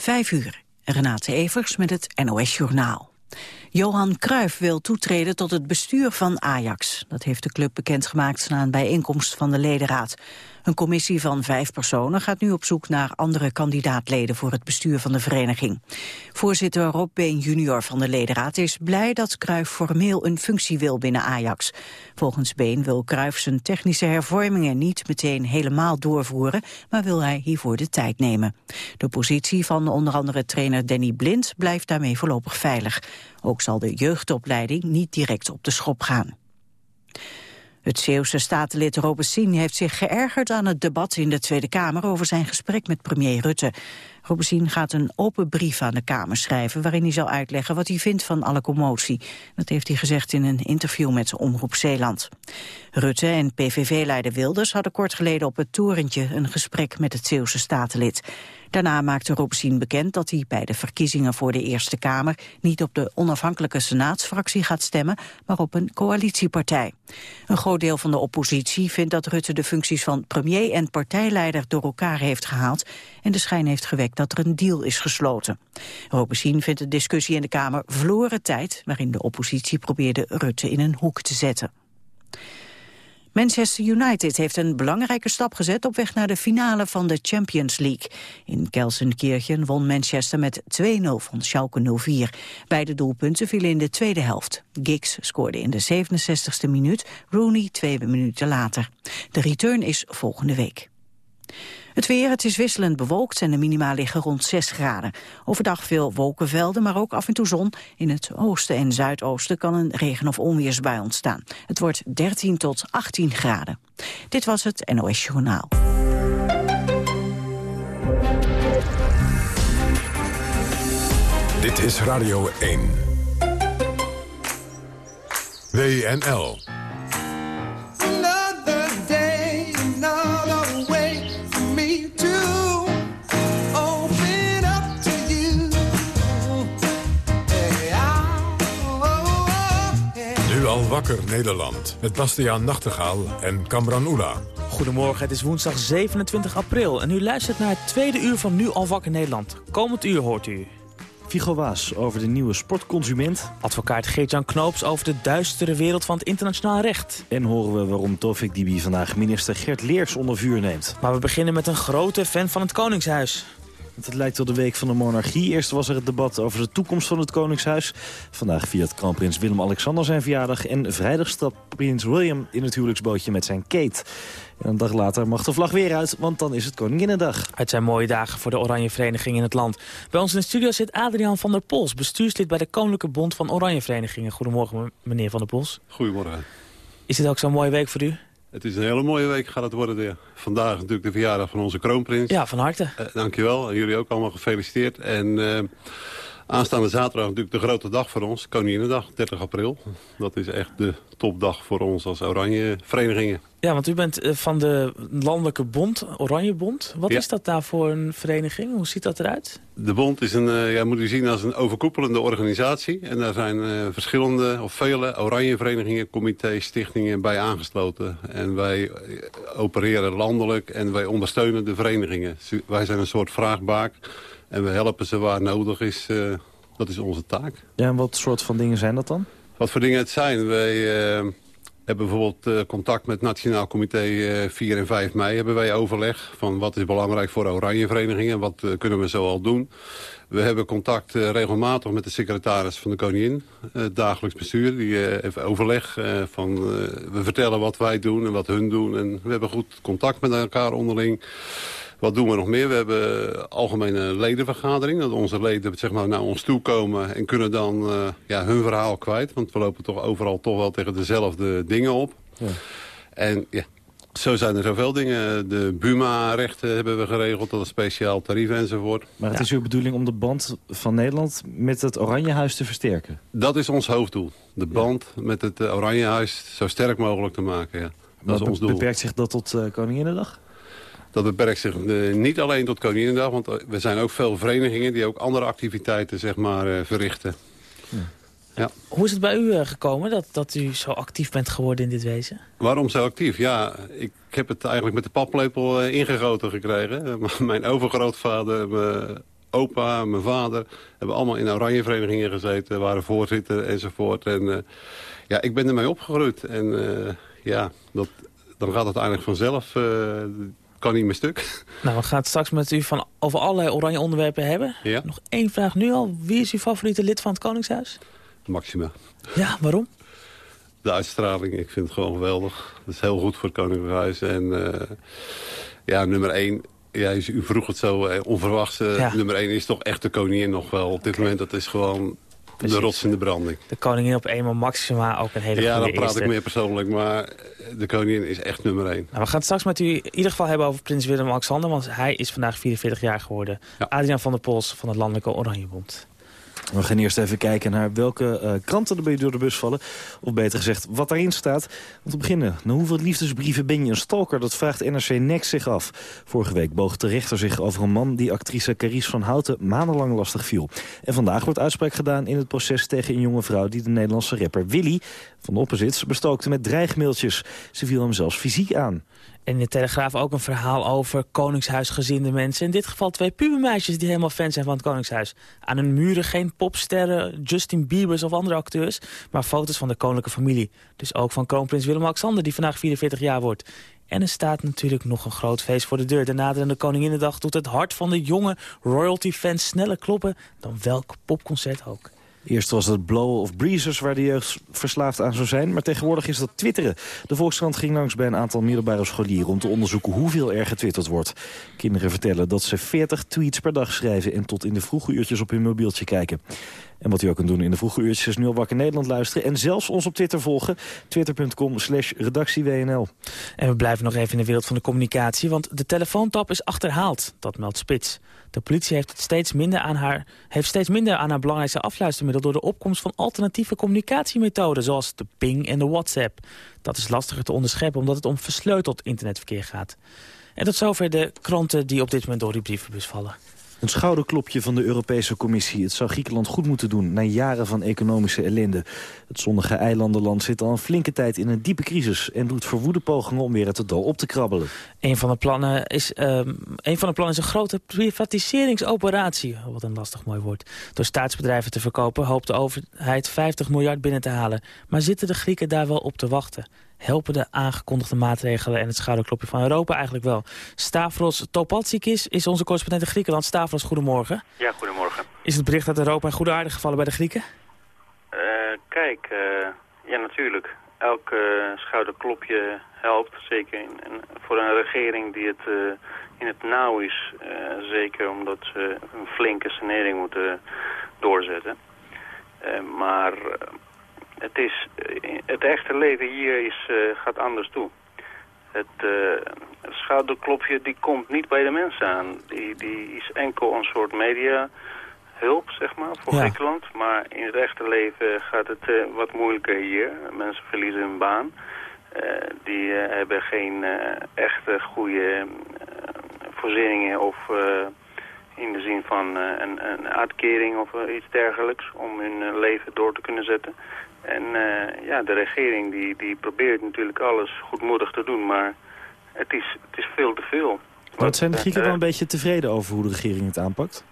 Vijf uur. Renate Evers met het NOS Journaal. Johan Cruijff wil toetreden tot het bestuur van Ajax. Dat heeft de club bekendgemaakt na een bijeenkomst van de ledenraad. Een commissie van vijf personen gaat nu op zoek naar andere kandidaatleden voor het bestuur van de vereniging. Voorzitter Rob Been junior van de ledenraad is blij dat Cruijff formeel een functie wil binnen Ajax. Volgens Been wil Cruijff zijn technische hervormingen niet meteen helemaal doorvoeren, maar wil hij hiervoor de tijd nemen. De positie van onder andere trainer Danny Blind blijft daarmee voorlopig veilig. Ook zal de jeugdopleiding niet direct op de schop gaan. Het Zeeuwse statenlid Robesien heeft zich geërgerd aan het debat in de Tweede Kamer over zijn gesprek met premier Rutte. Robesien gaat een open brief aan de Kamer schrijven waarin hij zal uitleggen wat hij vindt van alle commotie. Dat heeft hij gezegd in een interview met Omroep Zeeland. Rutte en PVV-leider Wilders hadden kort geleden op het torentje een gesprek met het Zeeuwse statenlid. Daarna maakte Robesien bekend dat hij bij de verkiezingen voor de Eerste Kamer niet op de onafhankelijke senaatsfractie gaat stemmen, maar op een coalitiepartij. Een groot deel van de oppositie vindt dat Rutte de functies van premier en partijleider door elkaar heeft gehaald en de schijn heeft gewekt dat er een deal is gesloten. Robesien vindt de discussie in de Kamer verloren tijd, waarin de oppositie probeerde Rutte in een hoek te zetten. Manchester United heeft een belangrijke stap gezet op weg naar de finale van de Champions League. In Kelsenkirchen won Manchester met 2-0 van Schalke 04. Beide doelpunten vielen in de tweede helft. Giggs scoorde in de 67e minuut, Rooney twee minuten later. De return is volgende week. Het weer, het is wisselend bewolkt en de minima liggen rond 6 graden. Overdag veel wolkenvelden, maar ook af en toe zon. In het oosten en zuidoosten kan een regen- of onweersbui ontstaan. Het wordt 13 tot 18 graden. Dit was het NOS Journaal. Dit is Radio 1. WNL. Wakker Nederland. Met Bastiaan Nachtegaal en Kamran Oela. Goedemorgen, het is woensdag 27 april en u luistert naar het tweede uur van Nu al Wakker Nederland. Komend uur hoort u... Figo Waas over de nieuwe sportconsument. Advocaat Geert-Jan Knoops over de duistere wereld van het internationaal recht. En horen we waarom Tofik Dibi vandaag minister Gert Leers onder vuur neemt. Maar we beginnen met een grote fan van het Koningshuis. Het lijkt wel de week van de monarchie. Eerst was er het debat over de toekomst van het Koningshuis. Vandaag viert kroonprins Willem-Alexander zijn verjaardag. En vrijdag stapt prins William in het huwelijksbootje met zijn Kate. En een dag later mag de vlag weer uit, want dan is het Koninginnedag. Het zijn mooie dagen voor de Oranje Vereniging in het land. Bij ons in de studio zit Adriaan van der Pols, bestuurslid bij de Koninklijke Bond van Oranje Verenigingen. Goedemorgen, meneer van der Pols. Goedemorgen. Is dit ook zo'n mooie week voor u? Het is een hele mooie week gaat het worden. De, vandaag natuurlijk de verjaardag van onze kroonprins. Ja, van harte. Uh, dankjewel. En jullie ook allemaal gefeliciteerd. En uh, aanstaande zaterdag natuurlijk de grote dag voor ons. Koninginnedag, 30 april. Dat is echt de topdag voor ons als Oranje verenigingen. Ja, want u bent eh, van de Landelijke Bond, Oranje Bond. Wat is dat daar voor een vereniging? Hoe ziet dat eruit? De Bond is een, uh, ja, moet u zien als een overkoepelende organisatie. En daar zijn uh, verschillende of vele oranje verenigingen, comité's, stichtingen bij aangesloten. En wij opereren landelijk en wij ondersteunen de verenigingen. Wij zijn een soort vraagbaak en we helpen ze waar nodig is. dat is onze taak. Ja, en wat soort van dingen zijn dat dan? Wat voor dingen het zijn? Wij hebben bijvoorbeeld uh, contact met Nationaal Comité uh, 4 en 5 mei. Hebben wij overleg van wat is belangrijk voor oranje verenigingen. Wat uh, kunnen we zo al doen. We hebben contact regelmatig met de secretaris van de Koningin. Het dagelijks bestuur. Die heeft overleg van... we vertellen wat wij doen en wat hun doen. En we hebben goed contact met elkaar onderling. Wat doen we nog meer? We hebben algemene ledenvergadering. Dat onze leden zeg maar, naar ons toe komen en kunnen dan uh, ja, hun verhaal kwijt. Want we lopen toch overal toch wel tegen dezelfde dingen op. Ja. En ja, zo zijn er zoveel dingen. De Buma-rechten hebben we geregeld, dat is speciaal tarief enzovoort. Maar het is uw bedoeling om de band van Nederland met het Oranjehuis te versterken? Dat is ons hoofddoel. De band ja. met het Oranjehuis zo sterk mogelijk te maken, ja. Dat is ons doel. Beperkt zich dat tot uh, Koninginnedag? Dat beperkt zich uh, niet alleen tot Koninginnedag, want we zijn ook veel verenigingen die ook andere activiteiten zeg maar, uh, verrichten. Ja. Ja. Hoe is het bij u gekomen dat, dat u zo actief bent geworden in dit wezen? Waarom zo actief? Ja, ik heb het eigenlijk met de paplepel ingegoten gekregen. mijn overgrootvader me opa, mijn vader... hebben allemaal in oranje verenigingen gezeten, waren voorzitter enzovoort. En ja, ik ben ermee opgegroeid. En ja, dat, dan gaat het eigenlijk vanzelf kan niet meer stuk. Nou, we gaan het straks met u van over allerlei oranje onderwerpen hebben. Ja. Nog één vraag nu al. Wie is uw favoriete lid van het Koningshuis? Maxima. Ja, waarom? De uitstraling, ik vind het gewoon geweldig. Dat is heel goed voor het Koninklijk En uh, ja, nummer één, ja, u vroeg het zo uh, onverwachts. Uh, Nummer één is toch echt de koningin nog wel. Op dit moment, dat is gewoon de rots in de branding. De koningin op eenmaal Maxima ook een hele ja, goede Ja, dan praat eerste. ik meer persoonlijk, maar de koningin is echt nummer één. Nou, we gaan het straks met u in ieder geval hebben over prins Willem-Alexander... want hij is vandaag 44 jaar geworden. Ja. Adriaan van der Pols van het Landelijke Oranjebond. We gaan eerst even kijken naar welke uh, kranten er bij door de bus vallen. Of beter gezegd, wat daarin staat. Om te beginnen, na hoeveel liefdesbrieven ben je een stalker? Dat vraagt NRC Next zich af. Vorige week boog de rechter zich over een man die actrice Carice van Houten maandenlang lastig viel. En vandaag wordt uitspraak gedaan in het proces tegen een jonge vrouw... die de Nederlandse rapper Willy van de Opposites bestookte met dreigmailtjes. Ze viel hem zelfs fysiek aan. En in de Telegraaf ook een verhaal over koningshuisgezinde mensen. In dit geval twee pubermeisjes die helemaal fan zijn van het koningshuis. Aan hun muren geen popsterren, Justin Biebers of andere acteurs... maar foto's van de koninklijke familie. Dus ook van kroonprins Willem-Alexander die vandaag 44 jaar wordt. En er staat natuurlijk nog een groot feest voor de deur. De naderende Koninginnedag doet het hart van de jonge royalty-fans sneller kloppen... dan welk popconcert ook. Eerst was het Blow of Breezers waar de jeugd verslaafd aan zou zijn. Maar tegenwoordig is dat twitteren. De Volkskrant ging langs bij een aantal middelbare scholieren... om te onderzoeken hoeveel er getwitterd wordt. Kinderen vertellen dat ze 40 tweets per dag schrijven... en tot in de vroege uurtjes op hun mobieltje kijken. En wat u ook kunt doen in de vroege uurtjes is nu al wakker Nederland luisteren. En zelfs ons op Twitter volgen. Twitter.com slash redactieWNL. En we blijven nog even in de wereld van de communicatie. Want de telefoontap is achterhaald. Dat meldt Spits. De politie heeft, steeds minder aan haar, heeft steeds minder aan haar belangrijkste afluistermiddel... door de opkomst van alternatieve communicatiemethoden... zoals de ping en de WhatsApp. Dat is lastiger te onderscheppen omdat het om versleuteld internetverkeer gaat. En tot zover de kranten die op dit moment door die brievenbus vallen. Een schouderklopje van de Europese Commissie. Het zou Griekenland goed moeten doen na jaren van economische ellende. Het zonnige eilandenland zit al een flinke tijd in een diepe crisis... en doet verwoede pogingen om weer het dal op te krabbelen. Een van de plannen is, um, een, van de plannen is een grote privatiseringsoperatie. Wat een lastig mooi woord. Door staatsbedrijven te verkopen hoopt de overheid 50 miljard binnen te halen. Maar zitten de Grieken daar wel op te wachten? Helpen de aangekondigde maatregelen en het schouderklopje van Europa eigenlijk wel. Stavros Topatsikis is onze correspondent in Griekenland. Stavros, goedemorgen. Ja, goedemorgen. Is het bericht uit Europa in goede aarde gevallen bij de Grieken? Uh, kijk, uh, ja natuurlijk. Elk uh, schouderklopje helpt, zeker in, in, voor een regering die het in het nauw is. zeker omdat ze een flinke sanering moeten doorzetten. maar het, is, het echte leven hier is, uh, gaat anders toe. Het, uh, het schouderklopje die komt niet bij de mensen aan. Die, die is enkel een soort media hulp, zeg maar, voor Ja. Griekenland. Maar in het echte leven gaat het uh, wat moeilijker hier. Mensen verliezen hun baan. Die hebben geen echte goede voorzieningen of in de zin van een, een uitkering of iets dergelijks om hun leven door te kunnen zetten. En uh, ja, de regering die, die probeert natuurlijk alles goedmoedig te doen, maar het is, het is veel te veel. Wat zijn de Grieken uh, wel een beetje tevreden over hoe de regering het aanpakt?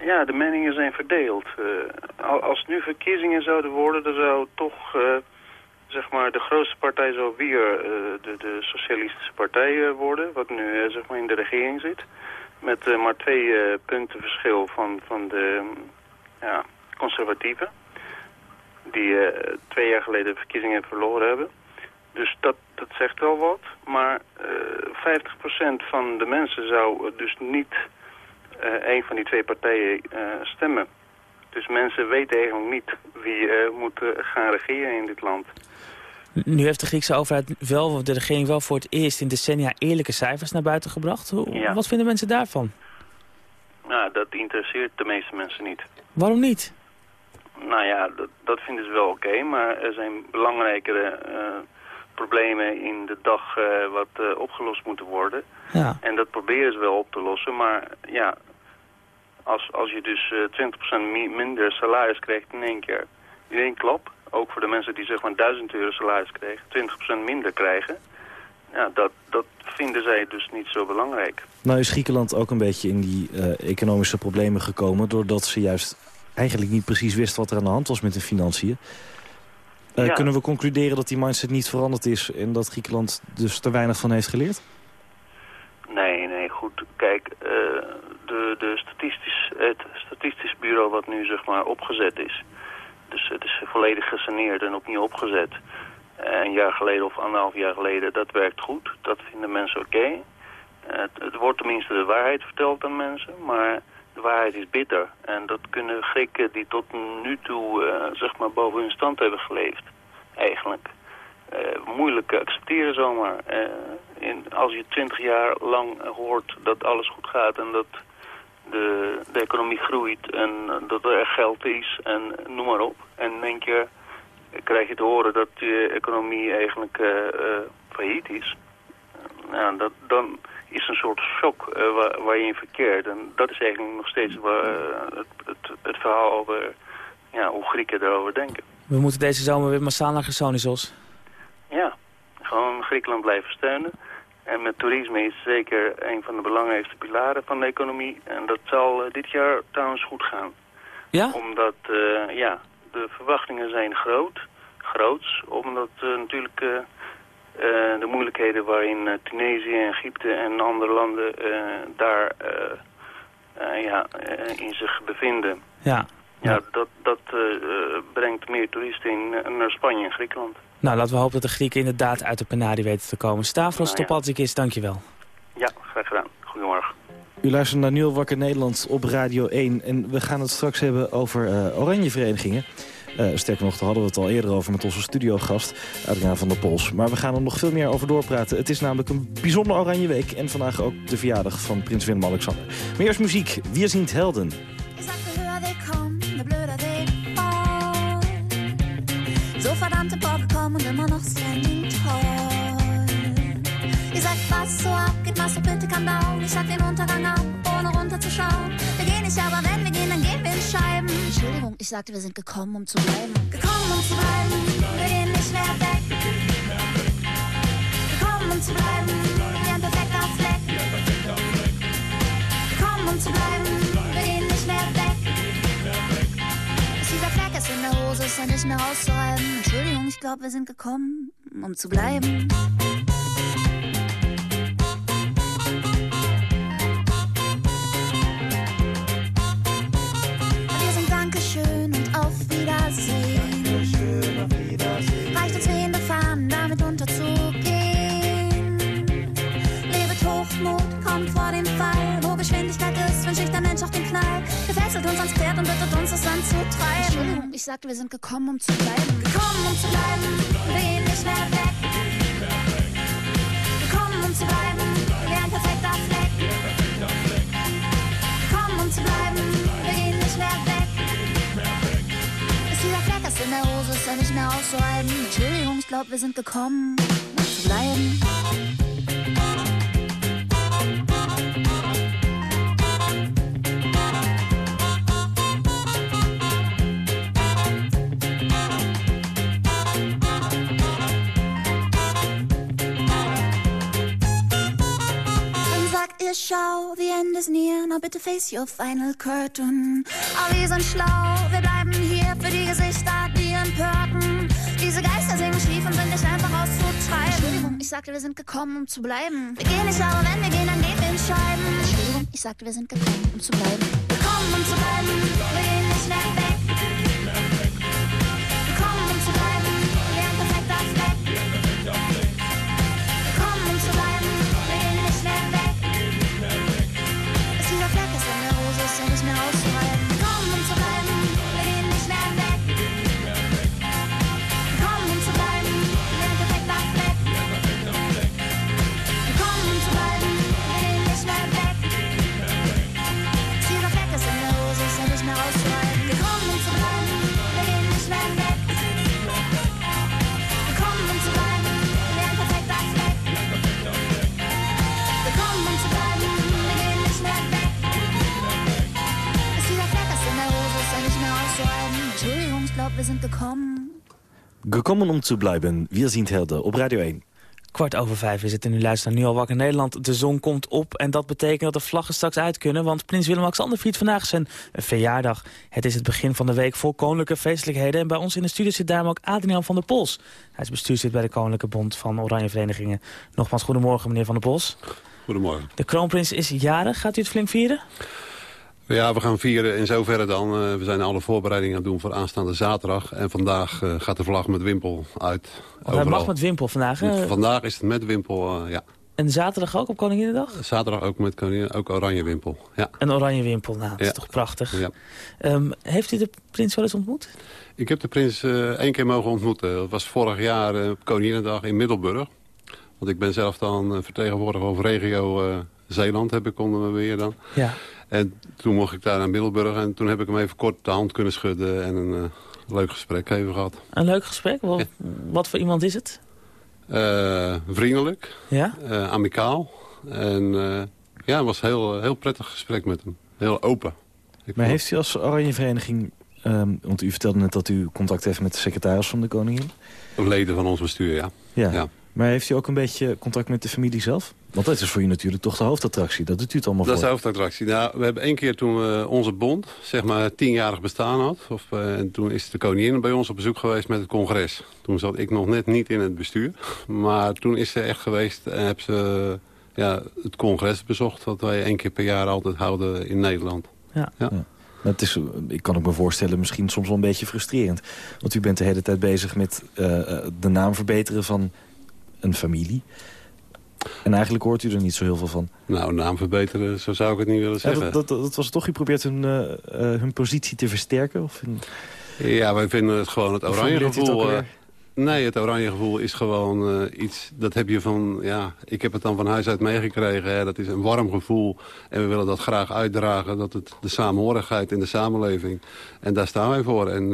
Ja, de meningen zijn verdeeld. Uh, als nu verkiezingen zouden worden, dan zou toch zeg maar de grootste partij zou weer de, de socialistische partij worden, wat nu zeg maar in de regering zit. Met maar twee punten verschil van, van de ja, conservatieven die uh, twee jaar geleden de verkiezingen verloren hebben. Dus dat, dat zegt wel wat. Maar uh, 50% van de mensen zou dus niet uh, een van die twee partijen stemmen. Dus mensen weten eigenlijk niet wie moet gaan regeren in dit land. Nu heeft de Griekse overheid wel, de regering wel voor het eerst in decennia eerlijke cijfers naar buiten gebracht. Ja. Wat vinden mensen daarvan? Nou, dat interesseert de meeste mensen niet. Waarom niet? Nou ja, dat, dat vinden ze wel oké, okay, maar er zijn belangrijkere uh, problemen in de dag uh, wat uh, opgelost moeten worden. Ja. En dat proberen ze wel op te lossen, maar ja, als, als je dus 20% minder salaris krijgt in één keer, in één klap, ook voor de mensen die zeg maar 1000 euro salaris krijgen, 20% minder krijgen, ja, dat, dat vinden zij dus niet zo belangrijk. Nou is Griekenland ook een beetje in die economische problemen gekomen... doordat ze juist eigenlijk niet precies wist wat er aan de hand was met de financiën. Kunnen we concluderen dat die mindset niet veranderd is... en dat Griekenland dus te weinig van heeft geleerd? Nee, nee, goed. Kijk, de, de statistisch, het statistisch bureau wat nu zeg maar opgezet is... dus het is volledig gesaneerd en opnieuw opgezet... een jaar geleden of anderhalf jaar geleden, dat werkt goed. Dat vinden mensen oké. Het, het, wordt tenminste de waarheid verteld aan mensen, maar waarheid is bitter. En dat kunnen Grieken die tot nu toe uh, zeg maar boven hun stand hebben geleefd, eigenlijk, uh, moeilijk accepteren zomaar. Uh, in, als je twintig jaar lang hoort dat alles goed gaat en dat de, de economie groeit en dat er geld is en noem maar op. En in één keer krijg je te horen dat je economie eigenlijk failliet is. Nou, dat, dan is een soort shock uh, waar, waar, je in verkeert. En dat is eigenlijk nog steeds waar, uh, het, het, het, verhaal over ja, hoe Grieken erover denken. We moeten deze zomer weer massaal naar Gersonisos. Ja, gewoon Griekenland blijven steunen. En met toerisme is zeker een van de belangrijkste pilaren van de economie. En dat zal uh, dit jaar trouwens goed gaan. Ja? Omdat, ja, de verwachtingen zijn groot. Groots. Omdat natuurlijk uh, de moeilijkheden waarin uh, Tunesië, Egypte en andere landen uh, daar ja, in zich bevinden. Ja. Ja, dat, dat brengt meer toeristen in, naar Spanje en Griekenland. Nou, laten we hopen dat de Grieken inderdaad uit de Panadi weten te komen. Stavros nou, ja. is dankjewel. Ja, graag gedaan. Goedemorgen. U luistert naar Nieuw Wakker Nederland op Radio 1. En we gaan het straks hebben over oranje verenigingen. Uh, sterker nog, daar hadden we het al eerder over met onze studiogast, Adriaan van der Pols. Maar we gaan er nog veel meer over doorpraten. Het is namelijk een bijzonder oranje week en vandaag ook de verjaardag van prins Willem-Alexander. Maar eerst muziek. Wie zien helden? So verdammte Bock kommen immer noch standing tall. Ihr sagt, was so abgeht, was so bitte kann down. Ich sag den Untergang ab, ohne runterzuschauen. Wir gehen nicht, aber wenn wir gehen, dann Scheiben. Entschuldigung, ich sagte, wir sind gekommen, um zu bleiben. Gekommen, um zu bleiben, wir gehen nicht mehr weg. Gekommen, um zu bleiben, wie ein perfekter Fleck. Gekommen, um zu bleiben, wir gehen nicht mehr weg. Ist dieser Fleck ist in der Hose, ist ja nicht mehr auszureiben. Entschuldigung, ich glaube, wir sind gekommen, um zu bleiben. Gefesselt uns ans Pferd und bittet uns, es anzutreiben. Entschuldigung, ich sagte, wir sind gekommen, um zu bleiben. Gekommen, um zu bleiben, gehen nicht mehr weg. Gekommen, um zu bleiben, wie ein perfekter Fleck. Gekommen, um zu bleiben, gehen nicht mehr weg. Ist dieser Fleck ist in der Hose, ist ja nicht mehr auszuhalten. Entschuldigung, ich glaube, wir sind gekommen, um zu bleiben. Face your final curtain. Aber wir sind schlau, wir bleiben hier für die Gesichter, die empörten. Diese Geister singen schief und sind nicht einfach auszutreiben. Entschuldigung, ich sagte, wir sind gekommen, um zu bleiben. Wir gehen nicht, aber wenn wir gehen, dann gehen wir in Scheiben. Entschuldigung, ich sagte, wir sind gekommen, um zu bleiben. Gekommen, um zu bleiben, wir gehen nicht mehr weg. Wir sind gekommen. Gekommen um zu bleiben. Wir sind Helden op Radio 1. Kwart over vijf is het en u luistert naar Nu al wakker Nederland. De zon komt op en dat betekent dat de vlaggen straks uit kunnen. Want prins Willem-Alexander viert vandaag zijn verjaardag. Het is het begin van de week vol koninklijke feestelijkheden. En bij ons in de studio zit daarom ook Adriaan van der Pols. Hij is bestuurslid bij de Koninklijke Bond van Oranje Verenigingen. Nogmaals, goedemorgen meneer van der Pols. Goedemorgen. De kroonprins is jarig. Gaat u het flink vieren? Ja, we gaan vieren in zoverre dan. Uh, we zijn alle voorbereidingen aan het doen voor aanstaande zaterdag. En vandaag uh, gaat de vlag met wimpel uit. Oh, hij mag met wimpel vandaag, hè? Vandaag is het met wimpel, uh, ja. En zaterdag ook op Koninginnedag? Zaterdag ook met Koningin, ook oranje wimpel, ja. Een oranje wimpel, nou, dat is toch prachtig. Ja. Um, heeft u de prins wel eens ontmoet? Ik heb de prins één keer mogen ontmoeten. Dat was vorig jaar op Koninginnedag in Middelburg. Want ik ben zelf dan vertegenwoordiger over regio Zeeland, heb ik onder me weer dan. Ja. En toen mocht ik daar naar Middelburg en toen heb ik hem even kort de hand kunnen schudden en een uh, leuk gesprek even gehad. Een leuk gesprek? Wat, wat voor iemand is het? Uh, vriendelijk, ja? Uh, amicaal en ja, het was een heel, heel prettig gesprek met hem. Heel open. Ik maar heeft u als Oranje Vereniging, um, want u vertelde net dat u contact heeft met de secretaris van de koningin? Leden van ons bestuur, ja. ja. ja. Maar heeft u ook een beetje contact met de familie zelf? Want dat is voor u natuurlijk toch de hoofdattractie. Dat doet u het allemaal dat voor. Dat is de hoofdattractie. Nou, we hebben één keer toen we onze bond, zeg maar, tienjarig bestaan had. Of, uh, en toen is de koningin bij ons op bezoek geweest met het congres. Toen zat ik nog net niet in het bestuur. Maar toen is ze echt geweest en heb ze ja, het congres bezocht. Wat wij één keer per jaar altijd houden in Nederland. Ja. ja. ja. Het is, ik kan ook me voorstellen, misschien soms wel een beetje frustrerend. Want u bent de hele tijd bezig met uh, de naam verbeteren van een familie. En eigenlijk hoort u er niet zo heel veel van. Nou, naam verbeteren, zo zou ik het niet willen zeggen. Ja, dat, dat, dat, was toch, u probeert hun, uh, uh, hun positie te versterken? Of hun... Ja, wij vinden het gewoon het oranje gevoel... Het nee, het oranje gevoel is gewoon uh, iets... Dat heb je van... Ja, ik heb het dan van huis uit meegekregen. Hè, dat is een warm gevoel. En we willen dat graag uitdragen. Dat het de samenhorigheid in de samenleving. En daar staan wij voor. En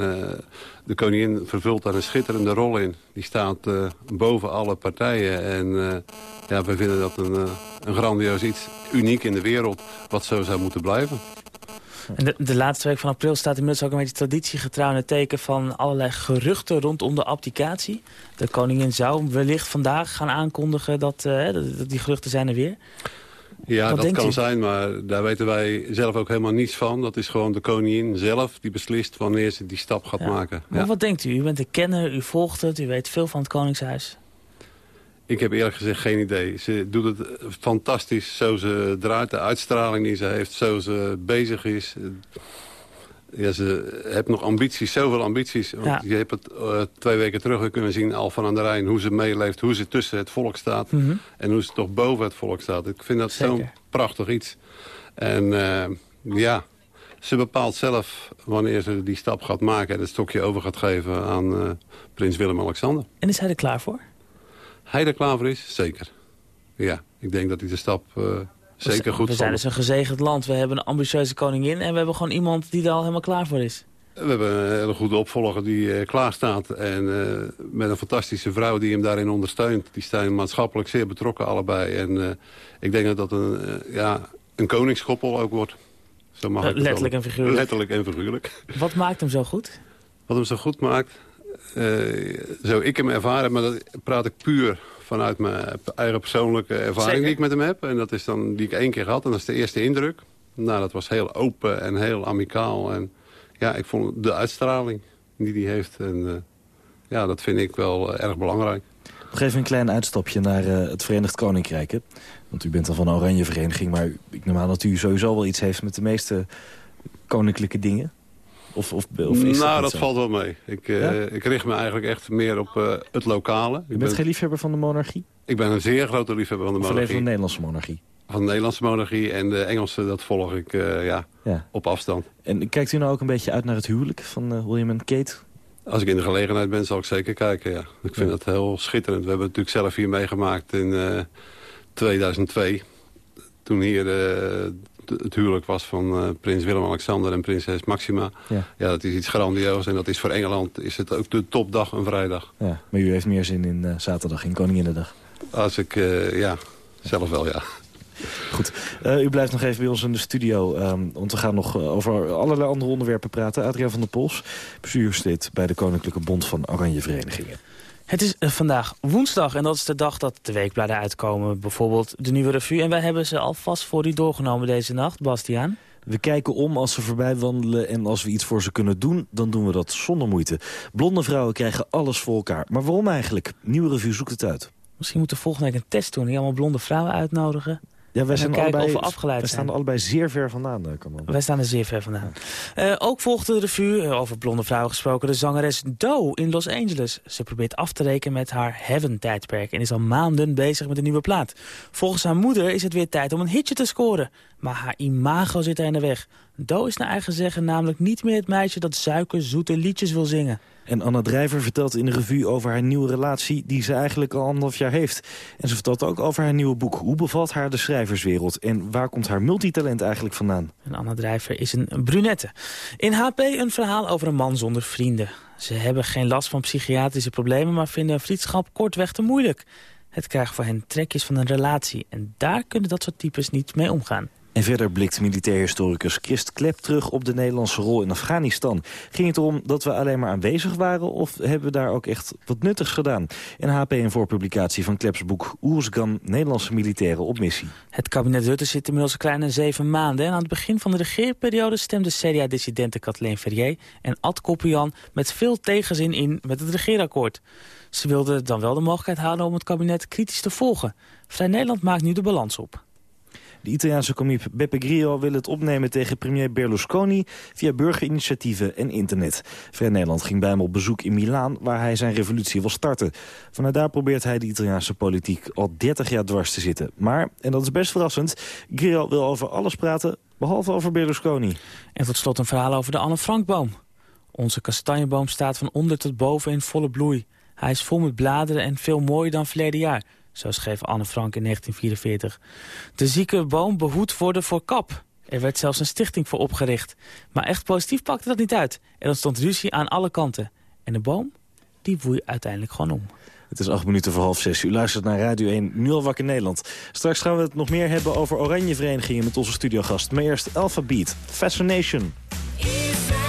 de koningin vervult daar een schitterende rol in. Die staat uh, boven alle partijen. En ja, wij vinden dat een, een grandioos iets, uniek in de wereld, wat zo zou moeten blijven. En de, de, laatste week van april staat inmiddels ook een beetje traditiegetrouw in het teken van allerlei geruchten rondom de abdicatie. De koningin zou wellicht vandaag gaan aankondigen dat, dat die geruchten zijn er weer. Ja, dat kan zijn, maar daar weten wij zelf ook helemaal niets van. Dat is gewoon de koningin zelf die beslist wanneer ze die stap gaat maken. Maar ja. wat denkt u? U bent een kenner, u volgt het, u weet veel van het Koningshuis. Ik heb eerlijk gezegd geen idee. Ze doet het fantastisch zo ze draait, de uitstraling die ze heeft, zo ze bezig is. Ja, ze heeft nog ambities, zoveel ambities. Je hebt het uh, twee weken terug kunnen zien, al van aan de Rijn... hoe ze meeleeft, hoe ze tussen het volk staat... Mm -hmm. en hoe ze toch boven het volk staat. Ik vind dat zo'n prachtig iets. En uh, ja, ze bepaalt zelf wanneer ze die stap gaat maken... en het stokje over gaat geven aan uh, prins Willem-Alexander. En is hij er klaar voor? Hij er klaar voor is? Zeker. Ja, ik denk dat hij de stap Zeker goed. We zijn dus een gezegend land. We hebben een ambitieuze koningin en we hebben gewoon iemand die er al helemaal klaar voor is. We hebben een hele goede opvolger die uh, klaar staat. En uh, met een fantastische vrouw die hem daarin ondersteunt. Die zijn maatschappelijk zeer betrokken allebei. En ik denk dat dat een, ja, een koningskoppel ook wordt. Zo mag letterlijk en figuurlijk. Letterlijk en figuurlijk. Wat maakt hem zo goed? Wat hem zo goed maakt? Zo ik hem ervaren, maar dat praat ik puur vanuit mijn eigen persoonlijke ervaring Zeker. die ik met hem heb. En dat is dan die ik één keer gehad. En dat is de eerste indruk. Nou, dat was heel open en heel amicaal. En ja, ik vond de uitstraling die hij heeft. En uh, ja, dat vind ik wel uh, erg belangrijk. Nog even een klein uitstapje naar uh, het Verenigd Koninkrijk. Hè? Want u bent dan van een oranje vereniging. Maar ik neem aan dat u sowieso wel iets heeft met de meeste koninklijke dingen. Of, of, of is nou, dat, dat valt wel mee. Ik, uh, ja? ik richt me eigenlijk echt meer op uh, het lokale. Je bent ben... geen liefhebber van de monarchie? Ik ben een zeer grote liefhebber van de of monarchie. van de Nederlandse monarchie? Van de Nederlandse monarchie en de Engelse, dat volg ik uh, ja, ja, op afstand. En kijkt u nou ook een beetje uit naar het huwelijk van William en Kate? Als ik in de gelegenheid ben, zal ik zeker kijken, ja. Ik vind ja. dat heel schitterend. We hebben het natuurlijk zelf hier meegemaakt in 2002. Toen hier het huwelijk was van uh, prins Willem-Alexander en prinses Maxima. Ja. ja, dat is iets grandioos. En dat is voor Engeland is het ook de topdag, een vrijdag. Ja, maar u heeft meer zin in uh, zaterdag, in Koninginnedag? Als ik, uh, ja, zelf wel, ja. Goed, u blijft nog even bij ons in de studio. Um, want we gaan nog over allerlei andere onderwerpen praten. Adriaan van der Pols, bestuurslid bij de Koninklijke Bond van Oranje Verenigingen. Het is eh, vandaag woensdag en dat is de dag dat de weekbladen uitkomen. Bijvoorbeeld de Nieuwe Revue. En wij hebben ze alvast voor u doorgenomen deze nacht, Bastiaan. We kijken om als ze voorbij wandelen en als we iets voor ze kunnen doen... dan doen we dat zonder moeite. Blonde vrouwen krijgen alles voor elkaar. Maar waarom eigenlijk? Nieuwe Revue zoekt het uit. Misschien moeten we volgende week een test doen. Die allemaal blonde vrouwen uitnodigen. Ja, wij zijn allebei, we afgeleid wij staan er allebei zeer ver vandaan. eh, Kan man. Wij staan er zeer ver vandaan. Eh, ook volgde de revue, eh, over blonde vrouwen gesproken, de zangeres Doe in Los Angeles. Ze probeert af te rekenen met haar Heaven-tijdperk en is al maanden bezig met een nieuwe plaat. Volgens haar moeder is het weer tijd om een hitje te scoren. Maar haar imago zit er in de weg. Doe is naar eigen zeggen namelijk niet meer het meisje dat suikerzoete liedjes wil zingen. En Anna Drijver vertelt in de revue over haar nieuwe relatie... die ze eigenlijk al anderhalf jaar heeft. En ze vertelt ook over haar nieuwe boek. Hoe bevalt haar de schrijverswereld? En waar komt haar multitalent eigenlijk vandaan? En Anna Drijver is een brunette. In HP een verhaal over een man zonder vrienden. Ze hebben geen last van psychiatrische problemen... maar vinden een vriendschap kortweg te moeilijk. Het krijgt voor hen trekjes van een relatie. En daar kunnen dat soort types niet mee omgaan. En verder blikt militair historicus Christ Klep terug op de Nederlandse rol in Afghanistan. Ging het erom dat we alleen maar aanwezig waren of hebben we daar ook echt wat nuttigs gedaan? En HP een voorpublicatie van Kleps boek Oersgan, Nederlandse militairen op missie. Het kabinet Rutte zit inmiddels een kleine zeven maanden... en aan het begin van de regeerperiode stemde CDA-dissidenten Kathleen Verrier... en Ad Koppian met veel tegenzin in met het regeerakkoord. Ze wilden dan wel de mogelijkheid houden om het kabinet kritisch te volgen. Vrij Nederland maakt nu de balans op. De Italiaanse komiek Beppe Grillo wil het opnemen tegen premier Berlusconi... via burgerinitiatieven en internet. Vrij Nederland ging bij hem op bezoek in Milaan... waar hij zijn revolutie wil starten. Vanuit daar probeert hij de Italiaanse politiek al 30 jaar dwars te zitten. Maar, en dat is best verrassend... Grillo wil over alles praten, behalve over Berlusconi. En tot slot een verhaal over de Anne Frankboom. Onze kastanjeboom staat van onder tot boven in volle bloei. Hij is vol met bladeren en veel mooier dan verleden jaar. Zo schreef Anne Frank in 1944. De zieke boom behoed worden voor kap. Er werd zelfs een stichting voor opgericht. Maar echt positief pakte dat niet uit. Er ontstond ruzie aan alle kanten. En de boom, die woei uiteindelijk gewoon om. Het is acht minuten voor half zes. U luistert naar Radio 1, nu al wakker Nederland. Straks gaan we het nog meer hebben over oranje verenigingen met onze studiogast. Maar eerst Alphabet, Fascination. Fascination,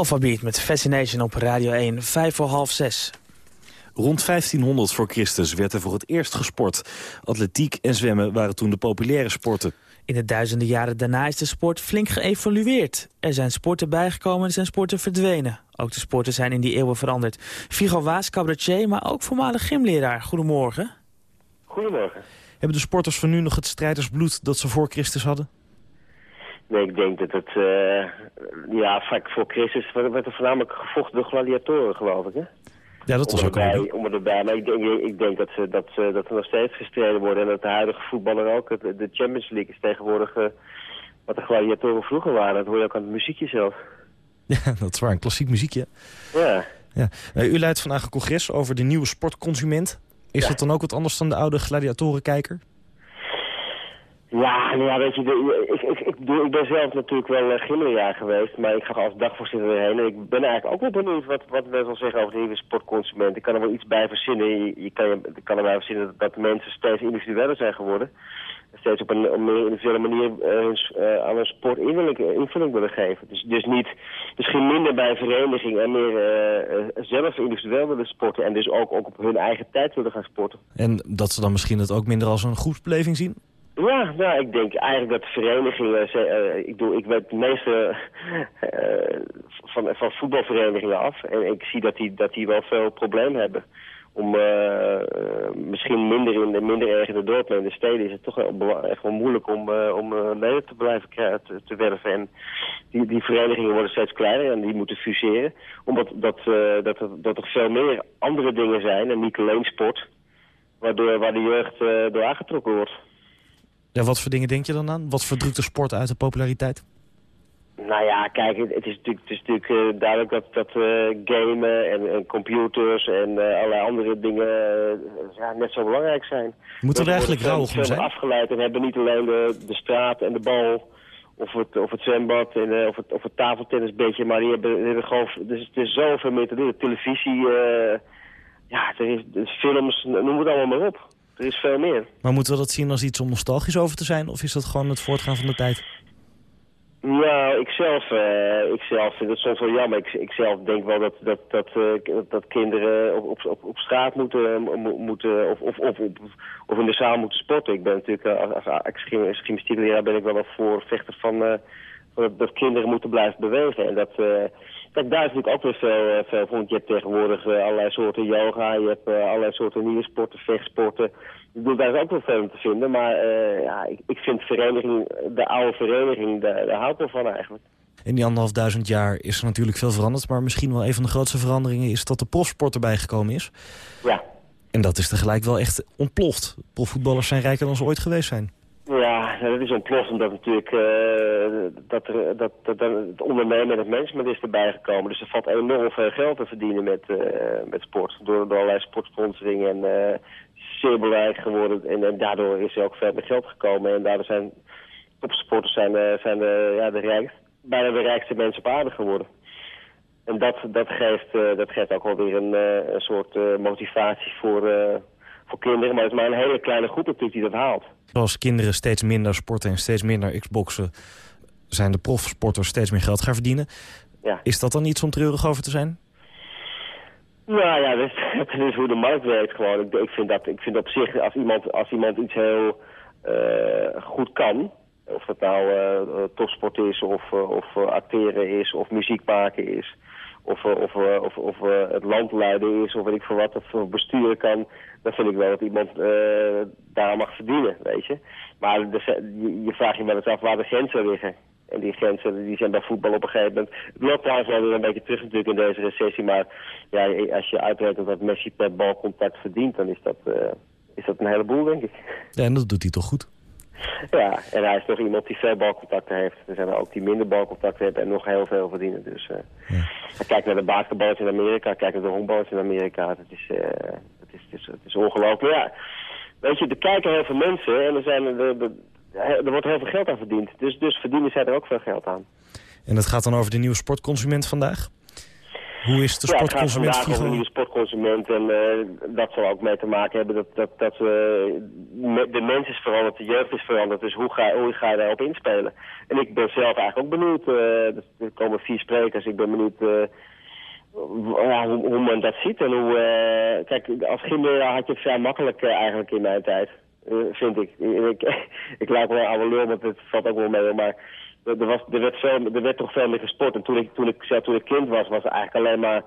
Alphabet met Fascination op Radio 1, 5 voor half 6. Rond 1500 voor Christus werd er voor het eerst gesport. Atletiek en zwemmen waren toen de populaire sporten. In de duizenden jaren daarna is de sport flink geëvolueerd. Er zijn sporten bijgekomen en er zijn sporten verdwenen. Ook de sporten zijn in die eeuwen veranderd. Figo Waas, cabaretier, maar ook voormalig gymleraar. Goedemorgen. Goedemorgen. Hebben de sporters van nu nog het strijdersbloed dat ze voor Christus hadden? Nee, ik denk dat het... Uh, ja, vaak voor Christus werd er voornamelijk gevochten door gladiatoren, geloof ik, hè? Ja, dat was ook al Om erbij, maar ik denk, ik denk dat, ze, dat, ze, dat er nog steeds gestreden worden. En dat de huidige voetballer ook, de Champions League is tegenwoordig... Uh, wat de gladiatoren vroeger waren. Dat hoor je ook aan het muziekje zelf. Ja, dat is waar. Een klassiek muziekje. Ja. ja. Uh, u leidt vandaag een congres over de nieuwe sportconsument. Is dat dan ook wat anders dan de oude gladiatorenkijker? Ja, nou ja, weet je, ik, ben zelf natuurlijk wel uh, geweest, maar ik ga als dagvoorzitter heen. En ik ben eigenlijk ook wel benieuwd wat, wat mensen al zeggen over de nieuwe sportconsument. Ik kan er wel iets bij verzinnen. Je, kan, je kan er verzinnen dat mensen steeds individueler zijn geworden. Steeds op een, een individuele manier uh, aan een sport invulling, willen geven. Dus, dus niet, misschien minder bij vereniging en meer uh, zelf individueel willen sporten. En dus ook, ook op hun eigen tijd willen gaan sporten. En dat ze dan misschien het ook minder als een groepsbeleving zien? Ja, nou, ik denk eigenlijk dat de verenigingen... Uh, ik, doe, ik weet de meeste uh, van, van voetbalverenigingen af. En ik zie dat die, dat die wel veel problemen hebben. Om uh, misschien minder, in de, minder erg in de dorpen en de steden is het toch wel, echt wel moeilijk om, om leden te blijven te, te, werven. En die, die verenigingen worden steeds kleiner en die moeten fuseren. Omdat dat, dat, er, dat er veel meer andere dingen zijn en niet alleen sport. Waardoor, waar de jeugd door aangetrokken wordt. Ja, wat voor dingen denk je dan aan? Wat verdrukt de sport uit de populariteit? Nou ja, kijk, het is natuurlijk, het is natuurlijk uh, duidelijk dat, dat uh, gamen en, en, computers en uh, allerlei andere dingen ja, net zo belangrijk zijn. Moet er eigenlijk rouw om zijn? afgeleid en hebben niet alleen de, de straat en de bal of het, of het zwembad en, of, het, of het tafeltennisbedje, maar die hebben, die hebben gewoon, dus, er is zoveel meer te doen. televisie, ja, er is, er is films, noem het allemaal maar op. Er is veel meer. Maar moeten we dat zien als iets om nostalgisch over te zijn? Of is dat gewoon het voortgaan van de tijd? Ja, ik zelf, uh, ik zelf vind het soms wel jammer. Ik, ik zelf denk wel dat, dat, dat, uh, dat kinderen op, op, op straat moeten, moeten of, of, of, of, in de zaal moeten sporten. Ik ben natuurlijk, uh, als gymnastiekleraar ben ik wel een voorvechter van, van dat kinderen moeten blijven bewegen. En dat, Kijk, daar is natuurlijk ook weer veel, veel van. Je hebt tegenwoordig allerlei soorten yoga, je hebt allerlei soorten nieuwe sporten, vechtsporten. Ik bedoel, daar is ook wel veel om te vinden. Maar ja, ik, ik vind vereniging, de oude vereniging, daar, daar houdt me van eigenlijk. In die anderhalfduizend jaar is er natuurlijk veel veranderd. Maar misschien wel een van de grootste veranderingen is dat de profsport erbij gekomen is. Ja. En dat is tegelijk wel echt ontploft. Profvoetballers zijn rijker dan ze ooit geweest zijn. Dat is ontploft omdat natuurlijk uh, dat, er, dat, het ondernemen en het management is erbij gekomen. Dus er valt enorm veel geld te verdienen met, uh, met sport. Door, door allerlei sportsponsoring en uh, zeer belangrijk geworden. En, en, daardoor is er ook veel geld gekomen. En daardoor zijn topsporters zijn, zijn de, ja, de rijkst, bijna de rijkste mensen op aarde geworden. En dat, dat, geeft, dat geeft ook wel weer een, een soort motivatie voor, voor kinderen. Maar het is maar een hele kleine groep natuurlijk die dat haalt. Als kinderen steeds minder sporten en steeds minder xboxen... zijn de profsporters steeds meer geld gaan verdienen. Ja. Is dat dan iets om treurig over te zijn? Nou ja, dat is, is hoe de markt werkt gewoon. Ik, ik, vind dat, ik vind op zich, als iemand, als iemand iets heel uh, goed kan... of dat nou uh, topsport is, of, of acteren is, of muziek maken is... of, of, of, of het land leiden is, of weet ik veel wat, of besturen kan dan vind ik wel dat iemand uh, daar mag verdienen, weet je. Maar de, je, vraagt je wel eens af waar de grenzen liggen. En die grenzen die zijn bij voetbal op een gegeven moment... Het loopt trouwens wel een beetje terug natuurlijk in deze recessie. Maar ja, als je uitrekent dat Messi per balcontact verdient... dan is dat, is dat een heleboel, denk ik. Ja, en dat doet hij toch goed? Ja, en hij is toch iemand die veel balcontacten heeft. Er zijn er ook die minder balcontacten hebben en nog heel veel verdienen. Dus uh, ja. kijk naar de basketballers in Amerika, kijk naar de honkballers in Amerika. Het is, uh, het is, het is, het is ongelooflijk. Ja, weet je, er kijken heel veel mensen en er, zijn, er, er, er wordt heel veel geld aan verdiend. Dus, dus verdienen zij er ook veel geld aan. En dat gaat dan over de nieuwe sportconsument vandaag? Hoe is de ja, sportconsument vandaag over nieuwe sportconsument en eh, dat zal ook mee te maken hebben dat, dat, dat eh, de mens is veranderd, de jeugd is veranderd. Dus hoe ga, hoe ga je daarop inspelen? En ik ben zelf eigenlijk ook benieuwd, eh, er komen vier sprekers, ik ben benieuwd ja, hoe, hoe men dat ziet. En hoe, kijk, als gymleraar had je het vrij makkelijk eigenlijk in mijn tijd, vind ik. ik. Ik lijk wel een oude lul, maar het valt ook wel mee, maar... Er, er, werd veel, er werd toch veel meer gesport. En toen ik, toen ik, zelf toen ik kind was, was het eigenlijk alleen maar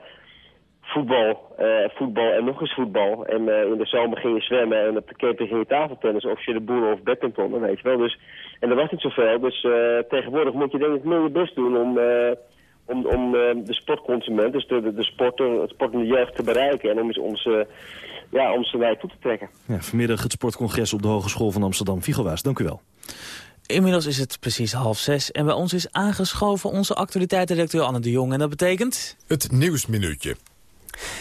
voetbal, eh, voetbal en nog eens voetbal. En eh, in de zomer ging je zwemmen en op de camping ging je tafeltennis of je de boel of badminton, weet je wel. Dus, en er was niet zoveel, dus eh, tegenwoordig moet je denk ik meer best doen om, om, om de sportconsument, dus de, de, de sporter, het sportende jeugd te bereiken. En om, ze- om, ze, ja, om ze toe te trekken. Ja, vanmiddag het sportcongres op de Hogeschool van Amsterdam. Waas, dank u wel. Inmiddels is het precies half zes en bij ons is aangeschoven onze actualiteitsredacteur Anne de Jong. En dat betekent... Het Nieuwsminuutje.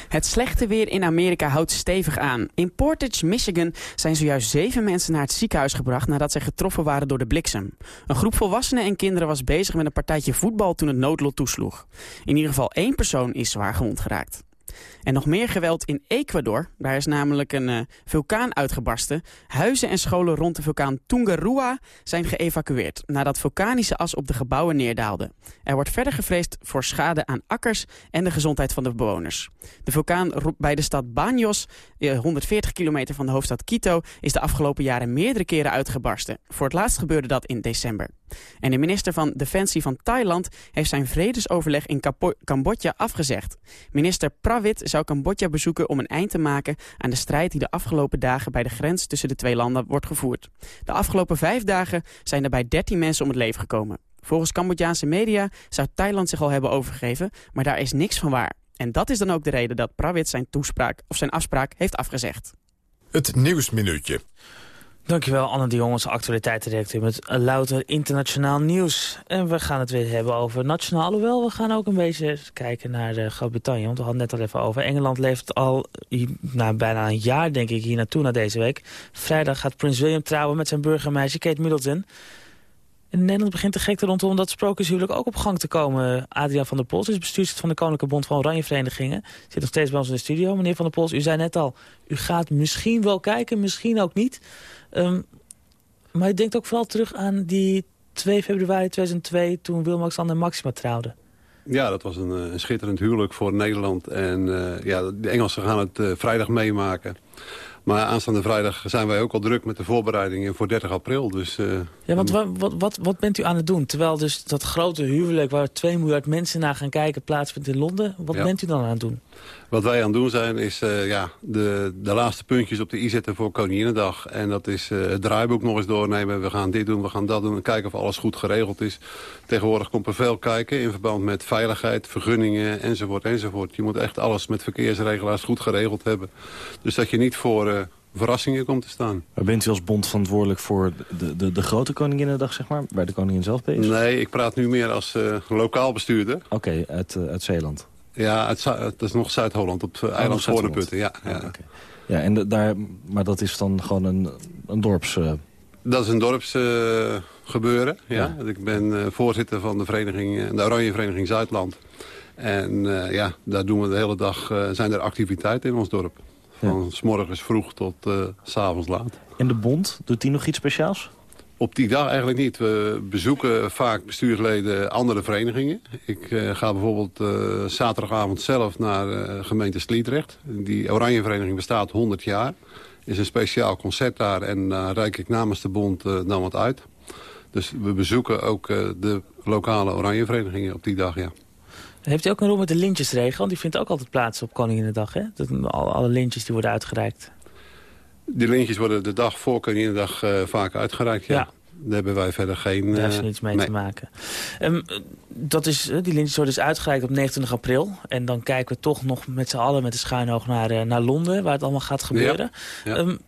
Het slechte weer in Amerika houdt stevig aan. In Portage, Michigan zijn zojuist zeven mensen naar het ziekenhuis gebracht nadat zij getroffen waren door de bliksem. Een groep volwassenen en kinderen was bezig met een partijtje voetbal toen het noodlot toesloeg. In ieder geval één persoon is zwaar gewond geraakt. En nog meer geweld in Ecuador. Daar is namelijk een eh, vulkaan uitgebarsten. Huizen en scholen rond de vulkaan Tungarua zijn geëvacueerd... nadat vulkanische as op de gebouwen neerdaalde. Er wordt verder gevreesd voor schade aan akkers en de gezondheid van de bewoners. De vulkaan bij de stad Baños, eh, 140 kilometer van de hoofdstad Quito... is de afgelopen jaren meerdere keren uitgebarsten. Voor het laatst gebeurde dat in december. En de minister van Defensie van Thailand heeft zijn vredesoverleg in Cambodja afgezegd. Minister Prawit zou Cambodja bezoeken om een eind te maken aan de strijd die de afgelopen dagen bij de grens tussen de twee landen wordt gevoerd. De afgelopen vijf dagen zijn er bij 13 mensen om het leven gekomen. Volgens Cambodjaanse media zou Thailand zich al hebben overgegeven, maar daar is niks van waar. En dat is dan ook de reden dat Prawit zijn toespraak of zijn afspraak heeft afgezegd. Het Nieuwsminuutje. Dankjewel Anne de Jong, onze actualiteitsredacteur met louter internationaal nieuws. En we gaan het weer hebben over nationaal, alhoewel we gaan ook een beetje kijken naar de Groot-Brittannië. Want we hadden net al even over. Engeland leeft al nou, bijna een jaar denk ik hier naartoe naar deze week. Vrijdag gaat Prins William trouwen met zijn burgermeisje Kate Middleton. In Nederland begint de gekte rondom dat sprookjeshuwelijk ook op gang te komen. Adriaan van der Pols is bestuurslid van de Koninklijke Bond van Oranje Verenigingen. Zit nog steeds bij ons in de studio. Meneer van der Pols, u zei net al, u gaat misschien wel kijken, misschien ook niet. Um, maar je denkt ook vooral terug aan die 2 februari 2002... toen Willem-Alexander en Maxima trouwden. Ja, dat was een, een schitterend huwelijk voor Nederland. En uh, ja, de Engelsen gaan het uh, vrijdag meemaken. Maar aanstaande vrijdag zijn wij ook al druk met de voorbereidingen voor 30 april. Dus, uh, ja, want wat, wat, wat, wat bent u aan het doen? Terwijl dus dat grote huwelijk waar 2 miljard mensen naar gaan kijken plaatsvindt in Londen. Wat ja. bent u dan aan het doen? Wat wij aan het doen zijn is uh, ja, de, de laatste puntjes op de i zetten voor Koninginnedag. En dat is uh, het draaiboek nog eens doornemen. We gaan dit doen, we gaan dat doen. En kijken of alles goed geregeld is. Tegenwoordig komt er veel kijken in verband met veiligheid, vergunningen enzovoort enzovoort. Je moet echt alles met verkeersregelaars goed geregeld hebben. Dus dat je niet voor... Uh, verrassingen komt te staan. Maar bent u als bond verantwoordelijk voor de, de, de grote Koninginnedag, zeg maar? Bij de koningin zelf bezig? Nee, ik praat nu meer als uh, lokaal bestuurder. Oké, okay, uit, uh, uit Zeeland. Ja, het, het is nog Zuid-Holland, op uh, eiland Voordeputten. Ja, ja. Oh, okay. ja en de, daar, maar dat is dan gewoon een, een dorps... Dat is een dorps gebeuren, ja. ja. Ik ben voorzitter van de, vereniging, de Oranje Vereniging Zuidland. En ja, daar doen we de hele dag, zijn er activiteiten in ons dorp. Van ja. s morgens vroeg tot uh, s avonds laat. En de bond, doet die nog iets speciaals? Op die dag eigenlijk niet. We bezoeken vaak bestuursleden andere verenigingen. Ik uh, ga bijvoorbeeld uh, zaterdagavond zelf naar uh, gemeente Sliedrecht. Die Oranje Vereniging bestaat 100 jaar. is een speciaal concert daar en daar reik ik namens de bond dan wat uit. Dus we bezoeken ook de lokale Oranje Verenigingen op die dag, ja. Heeft u ook een rol met de lintjesregel? Want die vindt ook altijd plaats op Koninginnedag, hè? Dat, alle lintjes die worden uitgereikt. Die lintjes worden de dag voor Koninginnedag uh, vaak uitgereikt, ja. ja. Daar hebben wij verder geen... Daar heeft uh, niets mee, te maken. Um, dat is, die lintjes worden dus uitgereikt op 29 april. En dan kijken we toch nog met z'n allen met de schuine oog naar, uh, naar Londen... waar het allemaal gaat gebeuren. Ja. Ja. Um,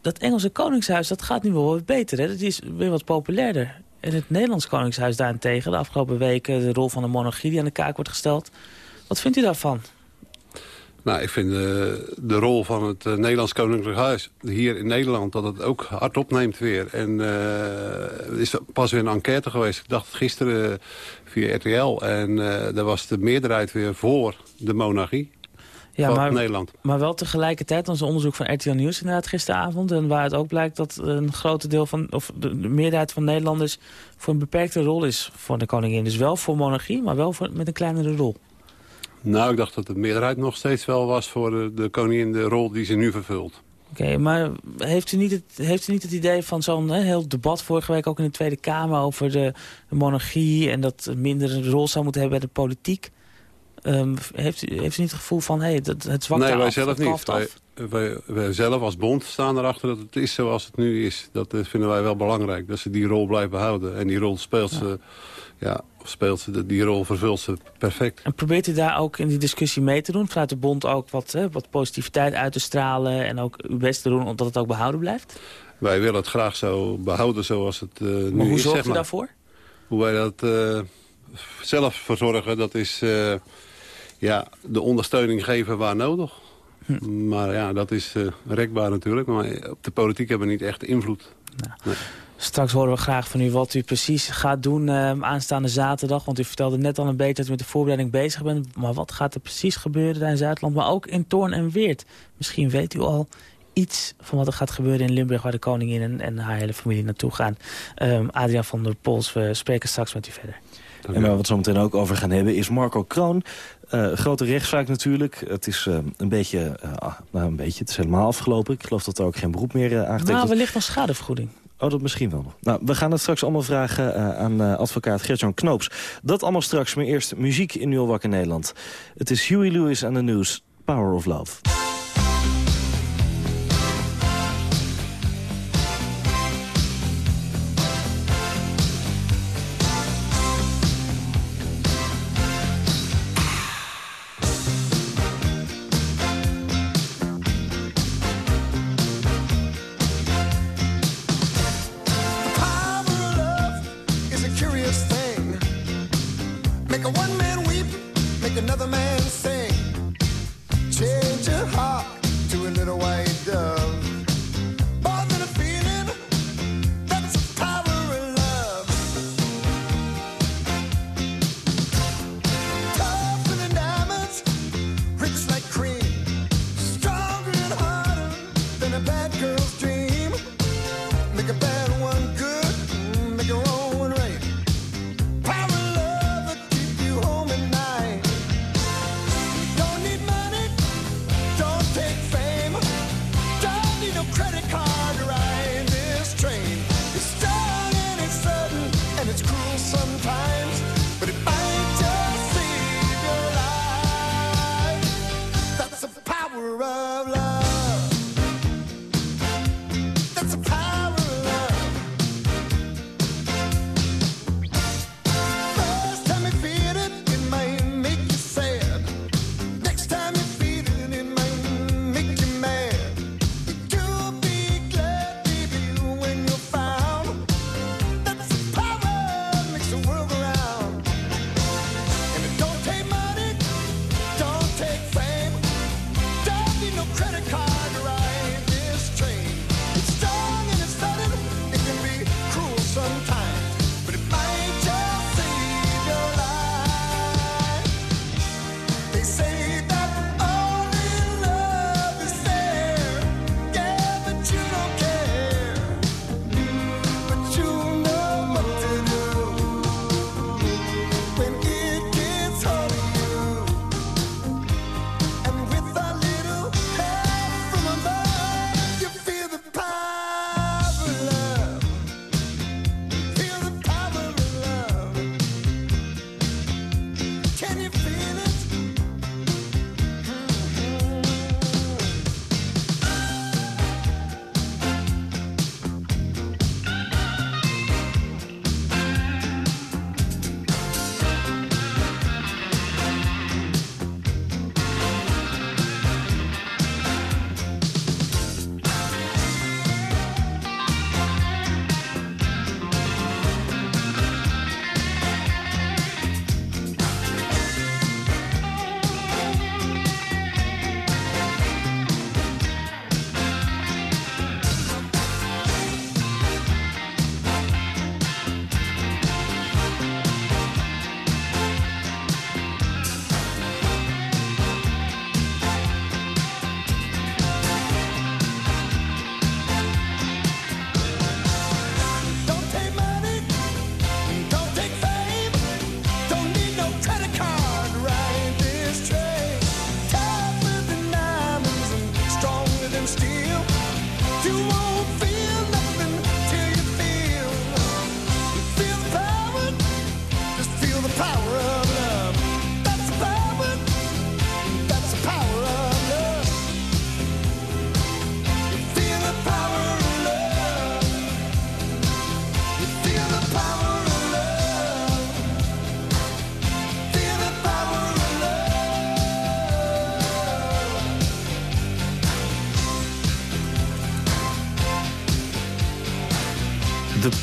dat Engelse Koningshuis, dat gaat nu wel wat beter, hè? Dat is weer wat populairder. En het Nederlands Koningshuis daarentegen, de afgelopen weken... de rol van de monarchie die aan de kaak wordt gesteld. Wat vindt u daarvan? Nou, ik vind de, de rol van het uh, Nederlands Koninklijk Huis hier in Nederland... dat het ook hard opneemt weer. En er is pas weer een enquête geweest. Ik dacht gisteren via RTL. En daar was de meerderheid weer voor de monarchie ja, maar, Nederland. Maar wel tegelijkertijd, ons onderzoek van RTL Nieuws inderdaad gisteravond... en waar het ook blijkt dat een groot deel van, of de, meerderheid van Nederlanders... voor een beperkte rol is voor de koningin. Dus wel voor monarchie, maar wel voor, met een kleinere rol. Nou, ik dacht dat de meerderheid nog steeds wel was voor de, koningin de rol die ze nu vervult. Oké, maar heeft u, niet het, heeft u niet het idee van zo'n heel debat vorige week ook in de Tweede Kamer over de, de monarchie en dat minder een rol zou moeten hebben bij de politiek? Um, heeft, u, heeft u niet het gevoel van, hey, het, het zwakte Nee, wij af, zelf niet. Wij, wij, wij, zelf als bond staan erachter dat het is zoals het nu is. Dat uh, vinden wij wel belangrijk, dat ze die rol blijven houden. En die rol speelt ja. ze, ja, speelt ze, die rol vervult ze perfect. En probeert u daar ook in die discussie mee te doen? Vanuit de bond ook wat, hè, wat positiviteit uit te stralen en ook uw best te doen, omdat het ook behouden blijft? Wij willen het graag zo behouden zoals het uh, nu is. Maar hoe zorgt zeg maar. u daarvoor? Hoe wij dat uh, zelf verzorgen, dat is ja, de ondersteuning geven waar nodig. Hm. Maar ja, dat is uh, rekbaar natuurlijk. Maar op de politiek hebben we niet echt invloed. Nou, nee. Straks horen we graag van u wat u precies gaat doen uh, aanstaande zaterdag. Want u vertelde net al een beetje dat u met de voorbereiding bezig bent. Maar wat gaat er precies gebeuren daar in Zuidland? Maar ook in Toorn en Weert. Misschien weet u al iets van wat er gaat gebeuren in Limburg... waar de koningin en, en haar hele familie naartoe gaan. Um, Adriaan van der Pols, we spreken straks met u verder. En waar we het zo meteen ook over gaan hebben is Marco Kroon. Uh, grote rechtszaak natuurlijk. Het is uh, een beetje, uh, nou een beetje, het is helemaal afgelopen. Ik geloof dat er ook geen beroep meer uh, aangetekend Nou, wellicht van schadevergoeding. Oh, dat misschien wel. Nou, we gaan het straks allemaal vragen aan advocaat Gertjan Knoops. Dat allemaal straks, maar eerst muziek in Nieuw Wakker Nederland. Het is Huey Lewis aan de News, Power of Love.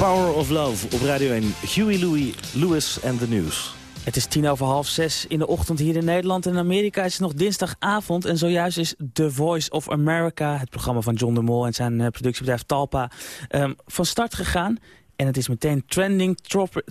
Power of Love op Radio 1. Huey Louis, Lewis and the News. Het is tien over half zes in de ochtend hier in Nederland. En in Amerika is het nog dinsdagavond. En zojuist is The Voice of America, het programma van John de Mol... en zijn eh, productiebedrijf Talpa, um, van start gegaan. En het is meteen trending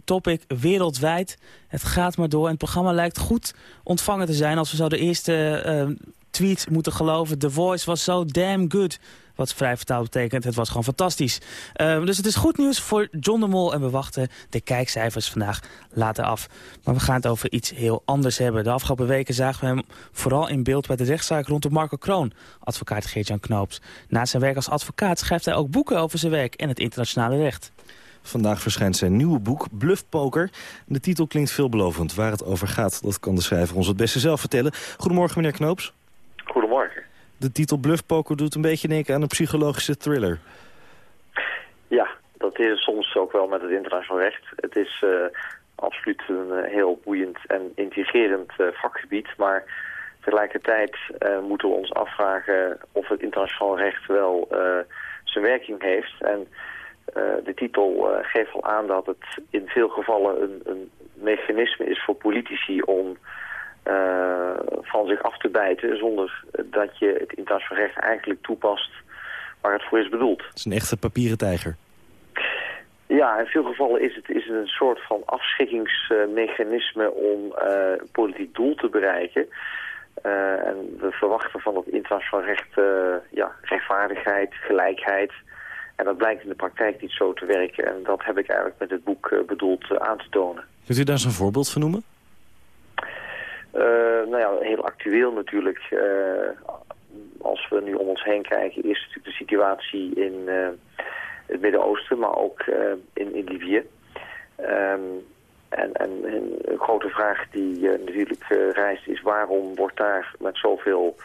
topic wereldwijd. Het gaat maar door en het programma lijkt goed ontvangen te zijn... als we zo de eerste uh, tweets moeten geloven. The Voice was so damn good. Wat vrij vertaald betekent, het was gewoon fantastisch. Uh, dus het is goed nieuws voor John de Mol. En we wachten de kijkcijfers vandaag later af. Maar we gaan het over iets heel anders hebben. De afgelopen weken zagen we hem vooral in beeld bij de rechtszaak rondom Marco Kroon. Advocaat Geert-Jan Knoops. Naast zijn werk als advocaat schrijft hij ook boeken over zijn werk en het internationale recht. Vandaag verschijnt zijn nieuwe boek, Bluffpoker. De titel klinkt veelbelovend. Waar het over gaat, dat kan de schrijver ons het beste zelf vertellen. Goedemorgen, meneer Knoops. Goedemorgen. De titel Bluffpoker doet een beetje denken aan een psychologische thriller. Ja, dat is soms ook wel met het internationaal recht. Het is uh, absoluut een uh, heel boeiend en intrigerend uh, vakgebied. Maar tegelijkertijd moeten we ons afvragen of het internationaal recht wel zijn werking heeft. En de titel geeft al aan dat het in veel gevallen een, een mechanisme is voor politici om uh, van zich af te bijten... zonder dat je het internationaal recht eigenlijk toepast waar het voor is bedoeld. Het is een echte papieren tijger. Ja, in veel gevallen is het, is het een soort van afschrikkingsmechanisme om uh, een politiek doel te bereiken. Uh, en we verwachten van het internationaal recht ja, rechtvaardigheid, gelijkheid... En dat blijkt in de praktijk niet zo te werken. En dat heb ik eigenlijk met het boek bedoeld aan te tonen. Kunt u daar eens een voorbeeld van noemen? Uh, nou ja, heel actueel natuurlijk. Uh, als we nu om ons heen kijken, is natuurlijk de situatie in uh, het Midden-Oosten, maar ook in, in Libië. Um, en, en, een grote vraag die natuurlijk reist is waarom wordt daar met zoveel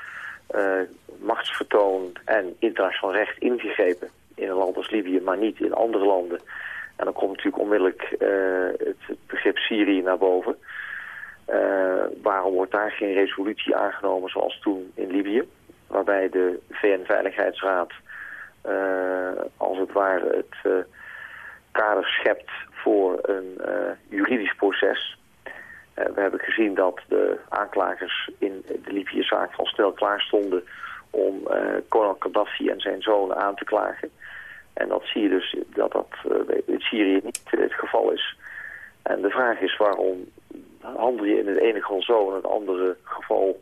machtsvertoon en internationaal recht ingegrepen in een land als Libië, maar niet in andere landen. En dan komt natuurlijk onmiddellijk het begrip Syrië naar boven. Uh, waarom wordt daar geen resolutie aangenomen zoals toen in Libië? Waarbij de VN-veiligheidsraad uh, als het ware het uh, kader schept voor een juridisch proces. we hebben gezien dat de aanklagers in de Libië-zaak van snel klaar stonden om kolonel Gaddafi en zijn zoon aan te klagen. En dat zie je dus dat dat in Syrië niet het geval is. En de vraag is waarom handel je in het ene geval zo, in het andere geval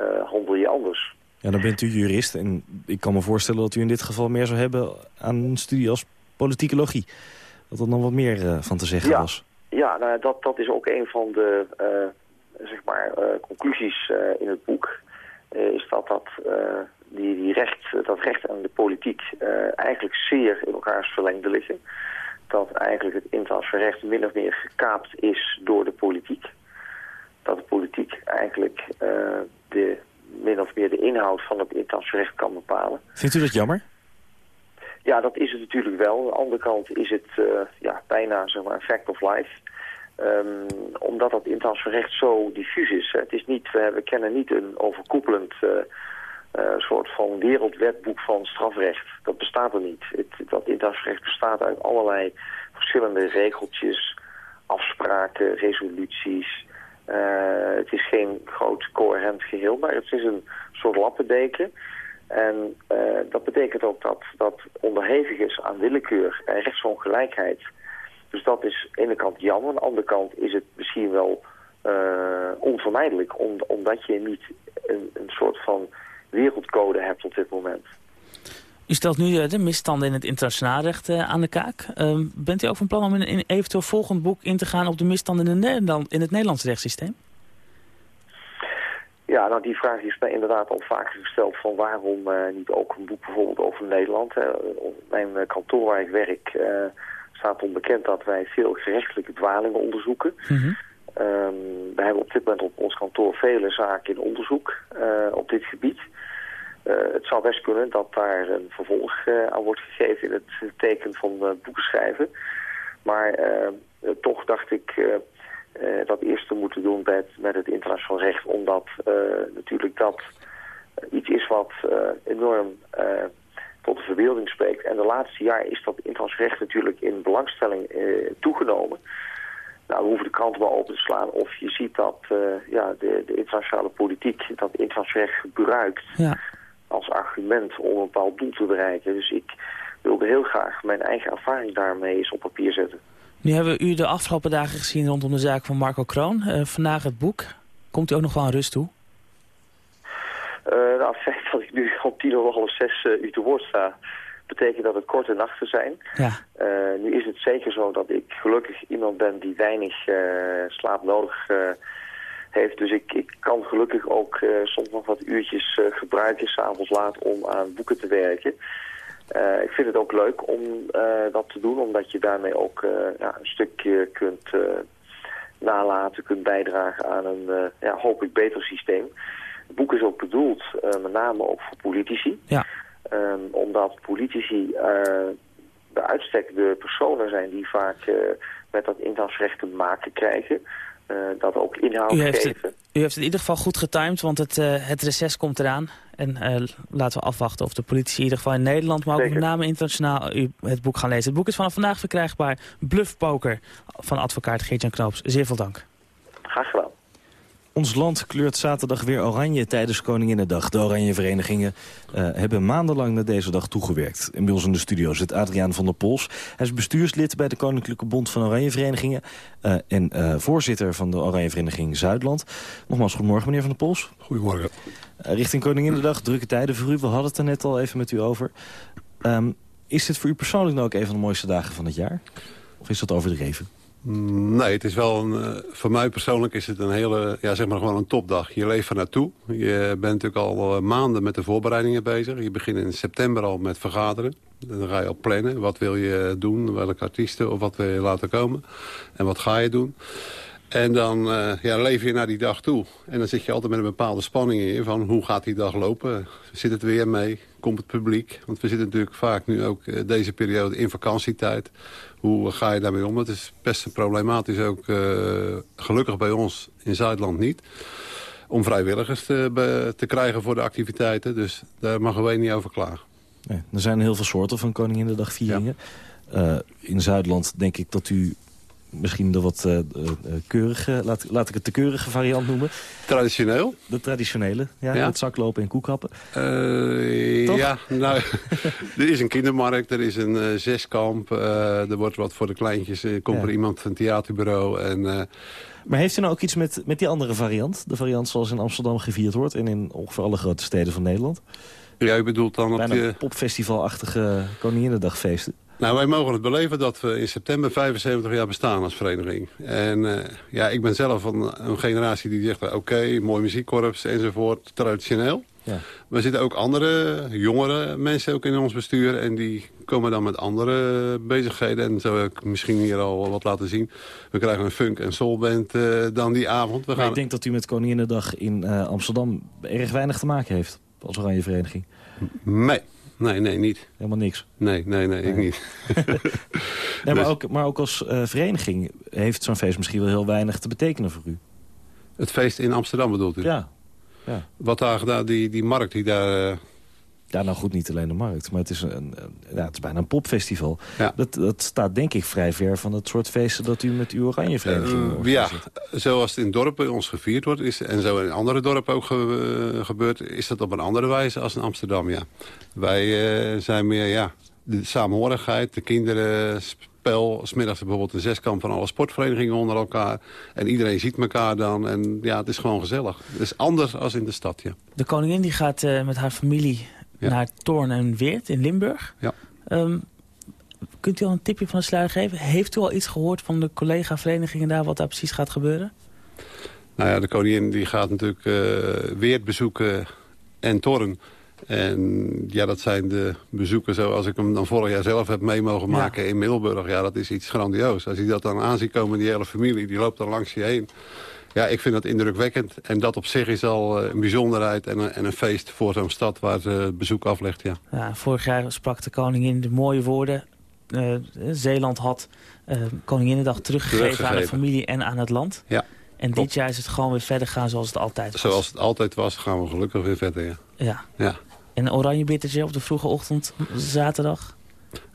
uh, handel je anders. Ja, dan bent u jurist en ik kan me voorstellen dat u in dit geval meer zou hebben aan een studie als politicologie. Dat er dan wat meer uh, van te zeggen ja. was. Ja, nou, dat, dat is ook een van de uh, zeg maar, conclusies in het boek. is dat, dat, die, die recht, dat recht en de politiek eigenlijk zeer in elkaars verlengde liggen dat eigenlijk het internationaal recht min of meer gekaapt is door de politiek. Dat de politiek eigenlijk uh, de, min of meer de inhoud van het internationaal recht kan bepalen. Vindt u dat jammer? Ja, dat is het natuurlijk wel. Aan de andere kant is het uh, ja, bijna zeg maar, een fact of life. Um, omdat dat internationaal recht zo diffuus is. Het is niet, we, kennen niet een overkoepelend... Uh, een uh, soort van wereldwetboek van strafrecht. Dat bestaat er niet. Het, dat internationaal bestaat uit allerlei verschillende regeltjes, afspraken, resoluties. Uh, het is geen groot coherent geheel, maar het is een soort lappendeken. En uh, dat betekent ook dat dat onderhevig is aan willekeur en rechtsongelijkheid. Dus dat is aan de ene kant jammer. Aan de andere kant is het misschien wel onvermijdelijk. Om, omdat je niet een, een soort van wereldcode hebt op dit moment. U stelt nu eh, de misstanden in het internationaal recht uh, aan de kaak. Uh, bent u ook van plan om in een eventueel volgend boek in te gaan op de misstanden in, Nederland, in het Nederlandse rechtssysteem? Ja, nou die vraag is mij inderdaad al vaker gesteld van waarom uh, niet ook een boek bijvoorbeeld over Nederland. op mijn kantoor waar ik werk staat onbekend dat wij veel gerechtelijke dwalingen onderzoeken. Mm -hmm. um, we hebben op dit moment op ons kantoor vele zaken in onderzoek op dit gebied. Uh, het zou best kunnen dat daar een vervolg uh, aan wordt gegeven in het teken van uh, boeken schrijven. Maar toch dacht ik dat eerst te moeten doen met, met het internationaal recht. Omdat natuurlijk dat iets is wat enorm tot de verbeelding spreekt. En de laatste jaar is dat internationaal recht natuurlijk in belangstelling toegenomen. Nou, we hoeven de kranten maar open te slaan of je ziet dat ja, de, de, internationale politiek dat internationaal recht gebruikt ja. Als argument om een bepaald doel te bereiken. Dus ik wilde heel graag mijn eigen ervaring daarmee eens op papier zetten. Nu hebben we u de afgelopen dagen gezien rondom de zaak van Marco Kroon. Uh, vandaag het boek. Komt u ook nog wel aan rust toe? Uh, nou, het feit dat ik nu om tien of half zes uh, u te woord sta... betekent dat het korte nachten zijn. Ja. nu is het zeker zo dat ik gelukkig iemand ben die weinig slaap nodig heeft. Dus ik, ik kan gelukkig ook soms nog wat uurtjes gebruiken... s'avonds laat om aan boeken te werken... Uh, ik vind het ook leuk om uh, dat te doen, omdat je daarmee ook uh, ja, een stukje kunt nalaten, kunt bijdragen aan een, ja, hoop ik, beter systeem. Het boek is ook bedoeld, met name ook voor politici. Ja. Um, omdat politici bij uitstek de personen zijn die vaak met dat inhoudsrecht te maken krijgen. Dat ook inhoud geven. u heeft het in ieder geval goed getimed, want het, het reces komt eraan. En uh, laten we afwachten of de politici in ieder geval in Nederland... maar ook met name internationaal u het boek gaan lezen. Het boek is vanaf vandaag verkrijgbaar. Bluffpoker van advocaat Geert-Jan Knoops. Zeer veel dank. Graag gedaan. Ons land kleurt zaterdag weer oranje tijdens Koninginnedag. De oranje verenigingen uh, hebben maandenlang naar deze dag toegewerkt. En bij ons in de studio zit Adriaan van der Pols. Hij is bestuurslid bij de Koninklijke Bond van Oranje Verenigingen... Uh, en uh, voorzitter van de Oranje Vereniging Zuidland. Nogmaals, goedemorgen meneer van der Pols. Goedemorgen. richting Koninginnedag, drukke tijden voor u. We hadden het er net al even met u over. Um, is dit voor u persoonlijk nou ook een van de mooiste dagen van het jaar? Of is dat overdreven? Nee, het is wel een, uh, voor mij persoonlijk is het een hele, ja zeg maar gewoon een topdag. Je leeft er naartoe. Je bent natuurlijk al uh, maanden met de voorbereidingen bezig. Je begint in september al met vergaderen. Dan ga je al plannen. Wat wil je doen? Welke artiesten of wat wil je laten komen? En wat ga je doen? En dan uh, ja, leef je naar die dag toe. En dan zit je altijd met een bepaalde spanning in van hoe gaat die dag lopen? Zit het weer mee? Komt het publiek? Want we zitten natuurlijk vaak nu ook uh, deze periode in vakantietijd. Hoe ga je daarmee om? Het is best problematisch ook uh, gelukkig bij ons in Zuidland niet. Om vrijwilligers te, te krijgen voor de activiteiten. Dus daar mogen wij niet over klagen. Nee, er zijn heel veel soorten van Koninginnedagvieringen. Ja. in Zuidland denk ik dat u misschien de wat uh, keurige, laat, laat ik het de keurige variant noemen. Traditioneel? De traditionele, ja, ja. met zaklopen en koekhappen. Uh, ja, nou, er is een kindermarkt, er is een zeskamp, er wordt wat voor de kleintjes, er komt ja. er iemand van het theaterbureau. En, maar heeft u nou ook iets met, met die andere variant? De variant zoals in Amsterdam gevierd wordt en in ongeveer alle grote steden van Nederland? Ja, u bedoelt dan... Bijna je... popfestivalachtige Koninginnedagfeesten. Nou, wij mogen het beleven dat we in september 75 jaar bestaan als vereniging. En uh, ja, ik ben zelf van een generatie die zegt... oké, okay, mooi muziekkorps enzovoort, traditioneel. Ja. Maar er zitten ook andere, jongere mensen ook in ons bestuur... en die komen dan met andere bezigheden. En zo heb ik misschien hier al wat laten zien. We krijgen een funk- en soulband uh, dan die avond. We gaan... ik denk dat u met Koninginnedag in uh, Amsterdam... erg weinig te maken heeft als oranje vereniging. Nee. Nee, nee, niet. Helemaal niks? Nee, nee, nee, ik niet. nee, maar, dus- ook, maar ook als uh, vereniging heeft zo'n feest misschien wel heel weinig te betekenen voor u. Het feest in Amsterdam bedoelt u? Ja. ja. Wat daar gedaan, die, die markt die daar... Ja, nou goed, niet alleen de markt, maar het is, een, ja, het is bijna een popfestival. Ja. Dat, dat staat denk ik vrij ver van het soort feesten dat u met uw oranje vereniging uh, Ja, zoals het in dorpen bij ons gevierd wordt, is, en zo in andere dorpen ook ge, uh, gebeurt, is dat op een andere wijze als in Amsterdam, ja. Wij uh, zijn meer, ja, de samenhorigheid, de kinderen spel. Smiddags bijvoorbeeld een zeskamp van alle sportverenigingen onder elkaar. En iedereen ziet elkaar dan. En ja, het is gewoon gezellig. Het is anders als in de stad, ja. De koningin die gaat uh, met haar familie ja. naar Toorn en Weert in Limburg. Ja. Um, kunt u al een tipje van de sluier geven? Heeft u al iets gehoord van de collega-verenigingen daar... wat daar precies gaat gebeuren? Nou ja, de koningin die gaat natuurlijk uh, Weert bezoeken en Toorn. En ja, dat zijn de bezoeken zoals ik hem dan vorig jaar zelf heb mee mogen maken ja. in Middelburg. Ja, dat is iets grandioos. Als je dat dan aan ziet komen, die hele familie, die loopt dan langs je heen. Ja, ik vind dat indrukwekkend. En dat op zich is al een bijzonderheid en een, en een feest voor zo'n stad waar ze bezoek aflegt, ja. ja. Vorig jaar sprak de koningin de mooie woorden. Uh, Zeeland had uh, Koninginnedag teruggegeven, teruggegeven, aan de familie en aan het land. Ja. En Klopt. dit jaar is het gewoon weer verder gaan zoals het altijd was. Zoals het altijd was, gaan we gelukkig weer verder, ja. Ja. ja. En een oranje bittertje op de vroege ochtend, zaterdag?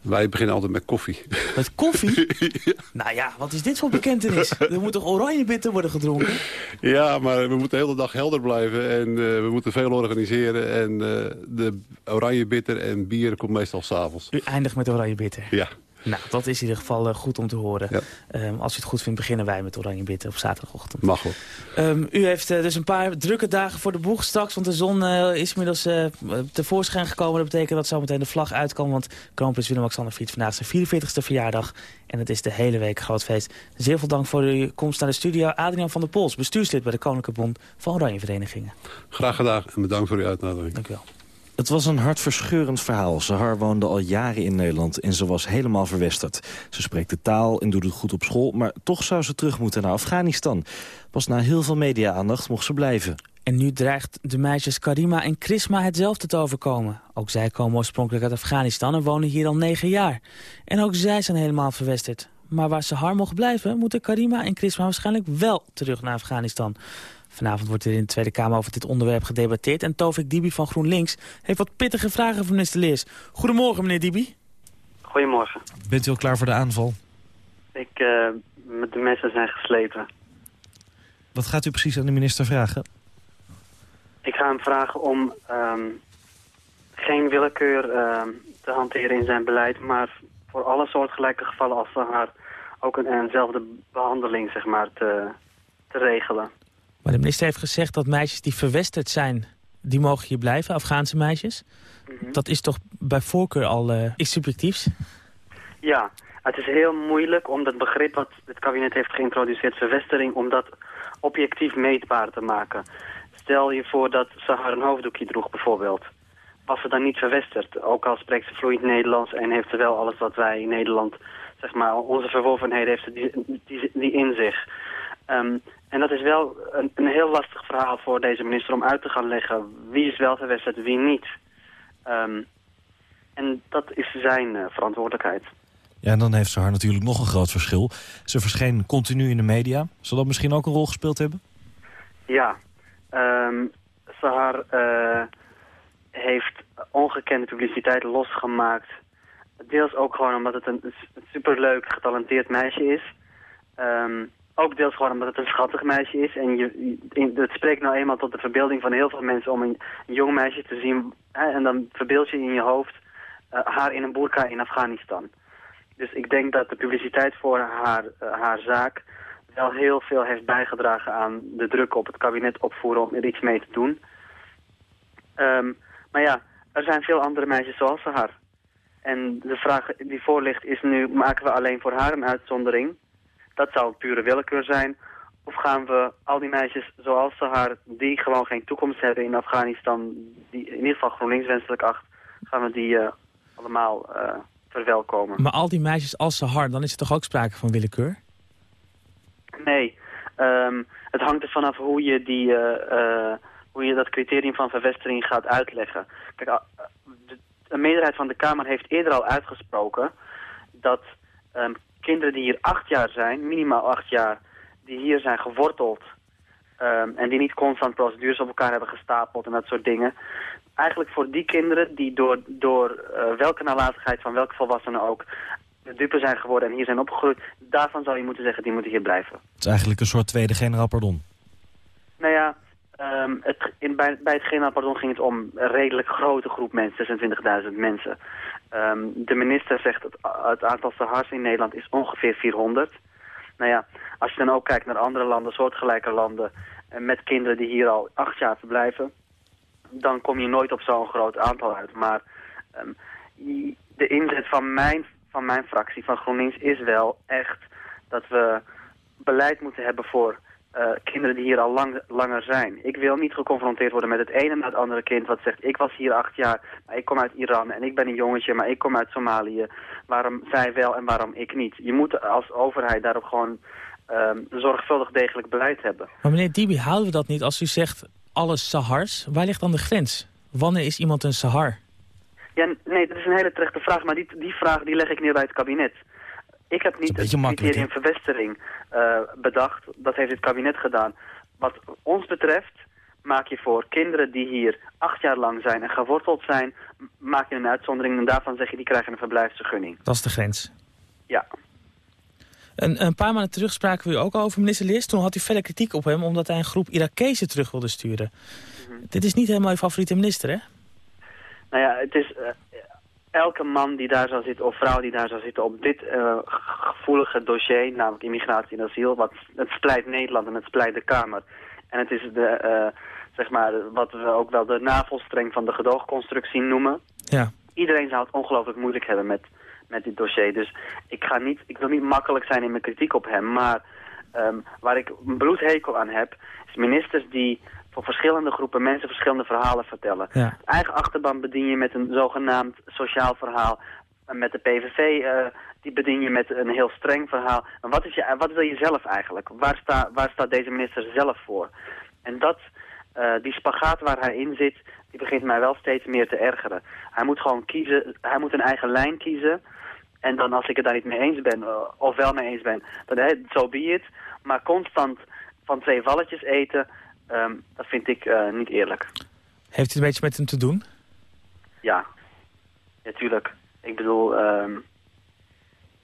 Wij beginnen altijd met koffie. Met koffie? Nou ja, wat is dit voor bekentenis? Er moet toch oranje bitter worden gedronken? Ja, maar we moeten de hele dag helder blijven en uh, we moeten veel organiseren. En uh, de oranje bitter en bier komt meestal s'avonds. U eindigt met oranje bitter? Ja. Nou, dat is in ieder geval uh, goed om te horen. Ja. Um, als u het goed vindt, beginnen wij met Oranje Bitter op zaterdagochtend. Mag wel. Um, u heeft uh, dus een paar drukke dagen voor de boeg straks, want de zon uh, is inmiddels tevoorschijn gekomen. Dat betekent dat zometeen de vlag uitkomt, want kroonprins Willem-Alexander viert vandaag zijn 44ste verjaardag. En het is de hele week groot feest. Zeer veel dank voor uw komst naar de studio. Adriaan van der Pols, bestuurslid bij de Koninklijke Bond van Oranje Verenigingen. Graag gedaan en bedankt voor uw uitnodiging. Dank u wel. Het was een hartverscheurend verhaal. Sahar woonde al jaren in Nederland en ze was helemaal verwesterd. Ze spreekt de taal en doet het goed op school, maar toch zou ze terug moeten naar Afghanistan. Pas na heel veel media-aandacht mocht ze blijven. En nu dreigt de meisjes Karima en Chrisma hetzelfde te overkomen. Ook zij komen oorspronkelijk uit Afghanistan en wonen hier al negen jaar. En ook zij zijn helemaal verwesterd. Maar waar Sahar mocht blijven, moeten Karima en Chrisma waarschijnlijk wel terug naar Afghanistan. Vanavond wordt er in de Tweede Kamer over dit onderwerp gedebatteerd... en Tovik Dibi van GroenLinks heeft wat pittige vragen voor minister Leers. Goedemorgen, meneer Dibi. Goedemorgen. Bent u al klaar voor de aanval? Ik, uh, de messen zijn geslepen. Wat gaat u precies aan de minister vragen? Ik ga hem vragen om um, geen willekeur uh, te hanteren in zijn beleid... maar voor alle soortgelijke gevallen als haar ook een, eenzelfde behandeling zeg maar, te, te regelen. Maar de minister heeft gezegd dat meisjes die verwesterd zijn... die mogen hier blijven, Afghaanse meisjes. Mm -hmm. Dat is toch bij voorkeur al uh, iets subjectiefs? Ja, het is heel moeilijk om dat begrip wat het kabinet heeft geïntroduceerd... verwestering, om dat objectief meetbaar te maken. Stel je voor dat ze haar een hoofddoekje droeg bijvoorbeeld. Was ze dan niet verwesterd? Ook al spreekt ze vloeiend Nederlands en heeft ze wel alles wat wij in Nederland... zeg maar, onze verworvenheden heeft ze die, die, die in zich... Um, en dat is wel een, een, heel lastig verhaal voor deze minister om uit te gaan leggen. Wie is wel verwesterd, wie niet. Um, en dat is zijn uh, verantwoordelijkheid. Ja, en dan heeft ze haar natuurlijk nog een groot verschil. Ze verscheen continu in de media. Zal dat misschien ook een rol gespeeld hebben? Ja. Um, ze haar uh, heeft ongekende publiciteit losgemaakt. Deels ook gewoon omdat het een, een superleuk, getalenteerd meisje is. Um, ook deels gewoon omdat het een schattig meisje is. En je, het spreekt nou eenmaal tot de verbeelding van heel veel mensen om een, jong meisje te zien. Hè, en dan verbeeld je in je hoofd uh, haar in een boerka in Afghanistan. Dus ik denk dat de publiciteit voor haar, uh, haar zaak wel heel veel heeft bijgedragen aan de druk op het kabinet opvoeren om er iets mee te doen. Um, maar ja, er zijn veel andere meisjes zoals haar. En de vraag die voor ligt is nu, maken we alleen voor haar een uitzondering... Dat zou pure willekeur zijn. Of gaan we al die meisjes zoals ze haar, die gewoon geen toekomst hebben in Afghanistan, die in ieder geval GroenLinks wenselijk acht, gaan we die uh, allemaal uh, verwelkomen. Maar al die meisjes als ze haar, dan is er toch ook sprake van willekeur? Nee. Um, het hangt er vanaf hoe je, die, uh, hoe je dat criterium van verwestering gaat uitleggen. Kijk, de, een meerderheid van de Kamer heeft eerder al uitgesproken dat um, kinderen die hier acht jaar zijn, minimaal acht jaar, die hier zijn geworteld um, en die niet constant procedures op elkaar hebben gestapeld en dat soort dingen. Eigenlijk voor die kinderen die door, door uh, welke nalatigheid van welke volwassenen ook de dupe zijn geworden en hier zijn opgegroeid, daarvan zou je moeten zeggen, die moeten hier blijven. Het is eigenlijk een soort tweede generaal pardon. Nou ja, um, het, in, bij, het generaal pardon ging het om een redelijk grote groep mensen, 26.000 mensen. Um, de minister zegt dat het aantal Sahars in Nederland is ongeveer 400. Nou ja, als je dan ook kijkt naar andere landen, soortgelijke landen... met kinderen die hier al acht jaar verblijven... dan kom je nooit op zo'n groot aantal uit. Maar um, de inzet van mijn, van mijn fractie, van GroenLinks, is wel echt... dat we beleid moeten hebben voor uh, kinderen die hier al lang, langer zijn. Ik wil niet geconfronteerd worden met het ene en het andere kind wat zegt... ik was hier acht jaar, maar ik kom uit Iran en ik ben een jongetje... maar ik kom uit Somalië. Waarom zij wel en waarom ik niet? Je moet als overheid daarop gewoon um, zorgvuldig degelijk beleid hebben. Maar meneer Dibi, houden we dat niet als u zegt alle Sahars? Waar ligt dan de grens? Wanneer is iemand een Sahar? Ja, nee, dat is een hele terechte vraag, maar die, die vraag die leg ik neer bij het kabinet. Ik heb niet het criterium verwestering bedacht. Dat heeft het kabinet gedaan. Wat ons betreft maak je voor kinderen die hier acht jaar lang zijn en geworteld zijn, maak je een uitzondering en daarvan zeg je die krijgen een verblijfsvergunning. Dat is de grens. Ja. Een, een paar maanden terug spraken we u ook over minister Leers. Toen had u verder kritiek op hem omdat hij een groep Irakezen terug wilde sturen. Mhm. Dit is niet helemaal uw favoriete minister, hè? Nou ja, het is... Elke man die daar zou zitten, of vrouw die daar zou zitten... op dit uh, gevoelige dossier, namelijk immigratie en asiel... Wat, het splijt Nederland en het splijt de Kamer. En het is de, uh, zeg maar, wat we ook wel de navelstreng van de gedoogconstructie noemen. Ja. Iedereen zou het ongelooflijk moeilijk hebben met, met dit dossier. Dus ik, ga niet, ik wil niet makkelijk zijn in mijn kritiek op hem. Maar um, waar ik een bloedhekel aan heb, is ministers die voor verschillende groepen mensen verschillende verhalen vertellen. Ja. Eigen achterban bedien je met een zogenaamd sociaal verhaal. En met de PVV uh, die bedien je met een heel streng verhaal. Maar wat, is je, wat wil je zelf eigenlijk? Waar, sta, waar staat deze minister zelf voor? En dat, uh, die spagaat waar hij in zit, die begint mij wel steeds meer te ergeren. Hij moet gewoon kiezen, hij moet een eigen lijn kiezen. En dan als ik het daar niet mee eens ben, of wel mee eens ben, dan zo so be it. Maar constant van twee valletjes eten, um, dat vind ik uh, niet eerlijk. Heeft u een beetje met hem te doen? Ja, natuurlijk. ik bedoel, um,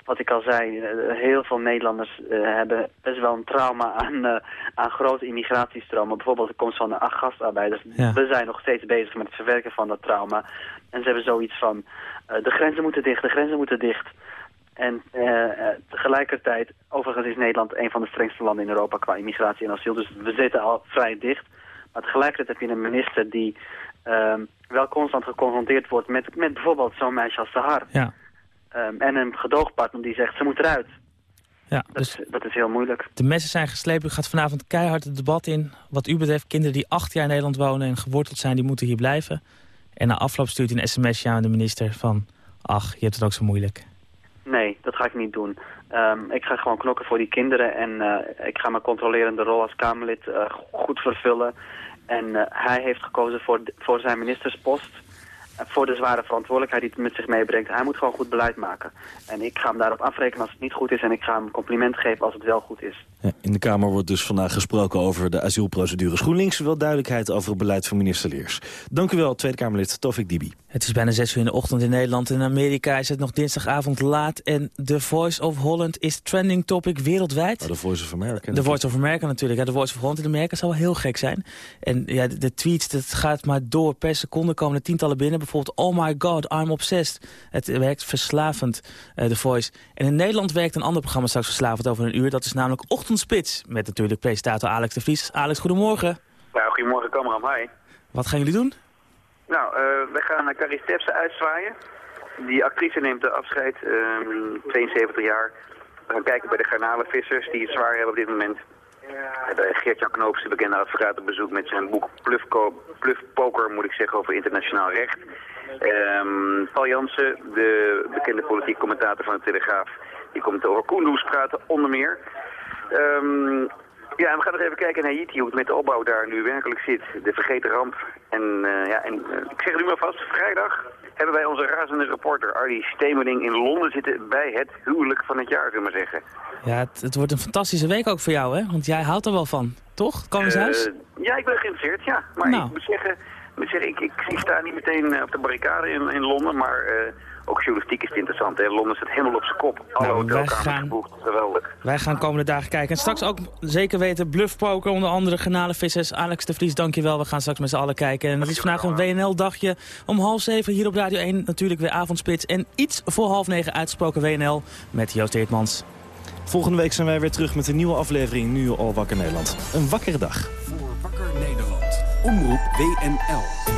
wat ik al zei, heel veel Nederlanders uh, hebben best wel een trauma aan, uh, aan grote immigratiestromen. Bijvoorbeeld de komst van de gastarbeiders. Ja. We zijn nog steeds bezig met het verwerken van dat trauma. En ze hebben zoiets van, de grenzen moeten dicht, de grenzen moeten dicht. En tegelijkertijd, overigens is Nederland een van de strengste landen in Europa qua immigratie en asiel. Dus we zitten al vrij dicht. Maar tegelijkertijd heb je een minister die wel constant geconfronteerd wordt met, met bijvoorbeeld zo'n meisje als Sahar. Ja. Um, en een gedoogpartner die zegt, ze moet eruit. Ja, dat, dus dat is heel moeilijk. De messen zijn geslepen. U gaat vanavond keihard het debat in. Wat u betreft, kinderen die acht jaar in Nederland wonen en geworteld zijn, die moeten hier blijven. En na afloop stuurt u een sms'je aan de minister van... ach, je hebt het ook zo moeilijk. Nee, dat ga ik niet doen. Um, ik ga gewoon knokken voor die kinderen en uh, ik ga mijn controlerende rol als Kamerlid uh, goed vervullen. En uh, hij heeft gekozen voor, voor zijn ministerspost voor de zware verantwoordelijkheid die het met zich meebrengt. Hij moet gewoon goed beleid maken. En ik ga hem daarop afrekenen als het niet goed is... en ik ga hem compliment geven als het wel goed is. Ja, in de Kamer wordt dus vandaag gesproken over de asielprocedure. GroenLinks wil duidelijkheid over het beleid van minister Leers. Dank u wel, Tweede Kamerlid Tofik Dibi. Het is bijna zes uur in de ochtend in Nederland. In Amerika is het nog dinsdagavond laat. En The Voice of Holland is trending topic wereldwijd. Oh, the Voice of America. The Voice of America natuurlijk. Ja, The Voice of Holland in Amerika zou wel heel gek zijn. En ja, de, de tweets, dat gaat maar door. Per seconde komen er tientallen binnen. Bijvoorbeeld, oh my god, I'm obsessed. Het werkt verslavend, uh, The Voice. En in Nederland werkt een ander programma straks verslavend over een uur. Dat is namelijk Ochtendspits. Met natuurlijk presentator Alex de Vries. Alex, goedemorgen. Nou, goedemorgen, Kamram. Hi. Wat gaan jullie doen? Nou, uh, we gaan Carrie Stepsen uitzwaaien. Die actrice neemt de afscheid, um, 72 jaar. We gaan kijken bij de garnalenvissers die het zwaar hebben op dit moment. We hebben Geert-Jan Knoops, de bekende advocaat, op bezoek met zijn boek Plufpoker, moet ik zeggen, over internationaal recht. Um, Paul Jansen, de bekende politiek commentator van de Telegraaf, die komt over Kunduz praten, onder meer. Um, ja, we gaan nog even kijken naar Haiti, hoe het met de opbouw daar nu werkelijk zit. De vergeten ramp. En, uh, ja, en uh, ik zeg het nu maar vast, vrijdag hebben wij onze razende reporter Ardy Stemeling in Londen zitten bij het huwelijk van het jaar, zullen we maar zeggen. Ja, het, het, wordt een fantastische week ook voor jou, hè? Want jij houdt er wel van, toch? Koningshuis? Uh, ja, ik ben geïnteresseerd, ja. Maar nou. ik moet zeggen, ik, ik, ik, sta niet meteen op de barricade in, in Londen, maar ook journalistiek is het interessant. Hè? Londen staat helemaal op zijn kop. Alle nou, hotelkamers gaan, geboekt. Geweldig. Wij gaan komende dagen kijken. En straks ook zeker weten bluffpoker, onder andere garnalenvissers. Alex de Vries, dankjewel. We gaan straks met z'n allen kijken. En het is vandaag een WNL-dagje. Om half zeven hier op Radio 1 natuurlijk weer avondspits. En iets voor half negen uitgesproken WNL met Joost Eertmans. Volgende week zijn wij weer terug met een nieuwe aflevering Nu al Wakker Nederland. Een wakkere dag. Voor Wakker Nederland. Omroep WNL.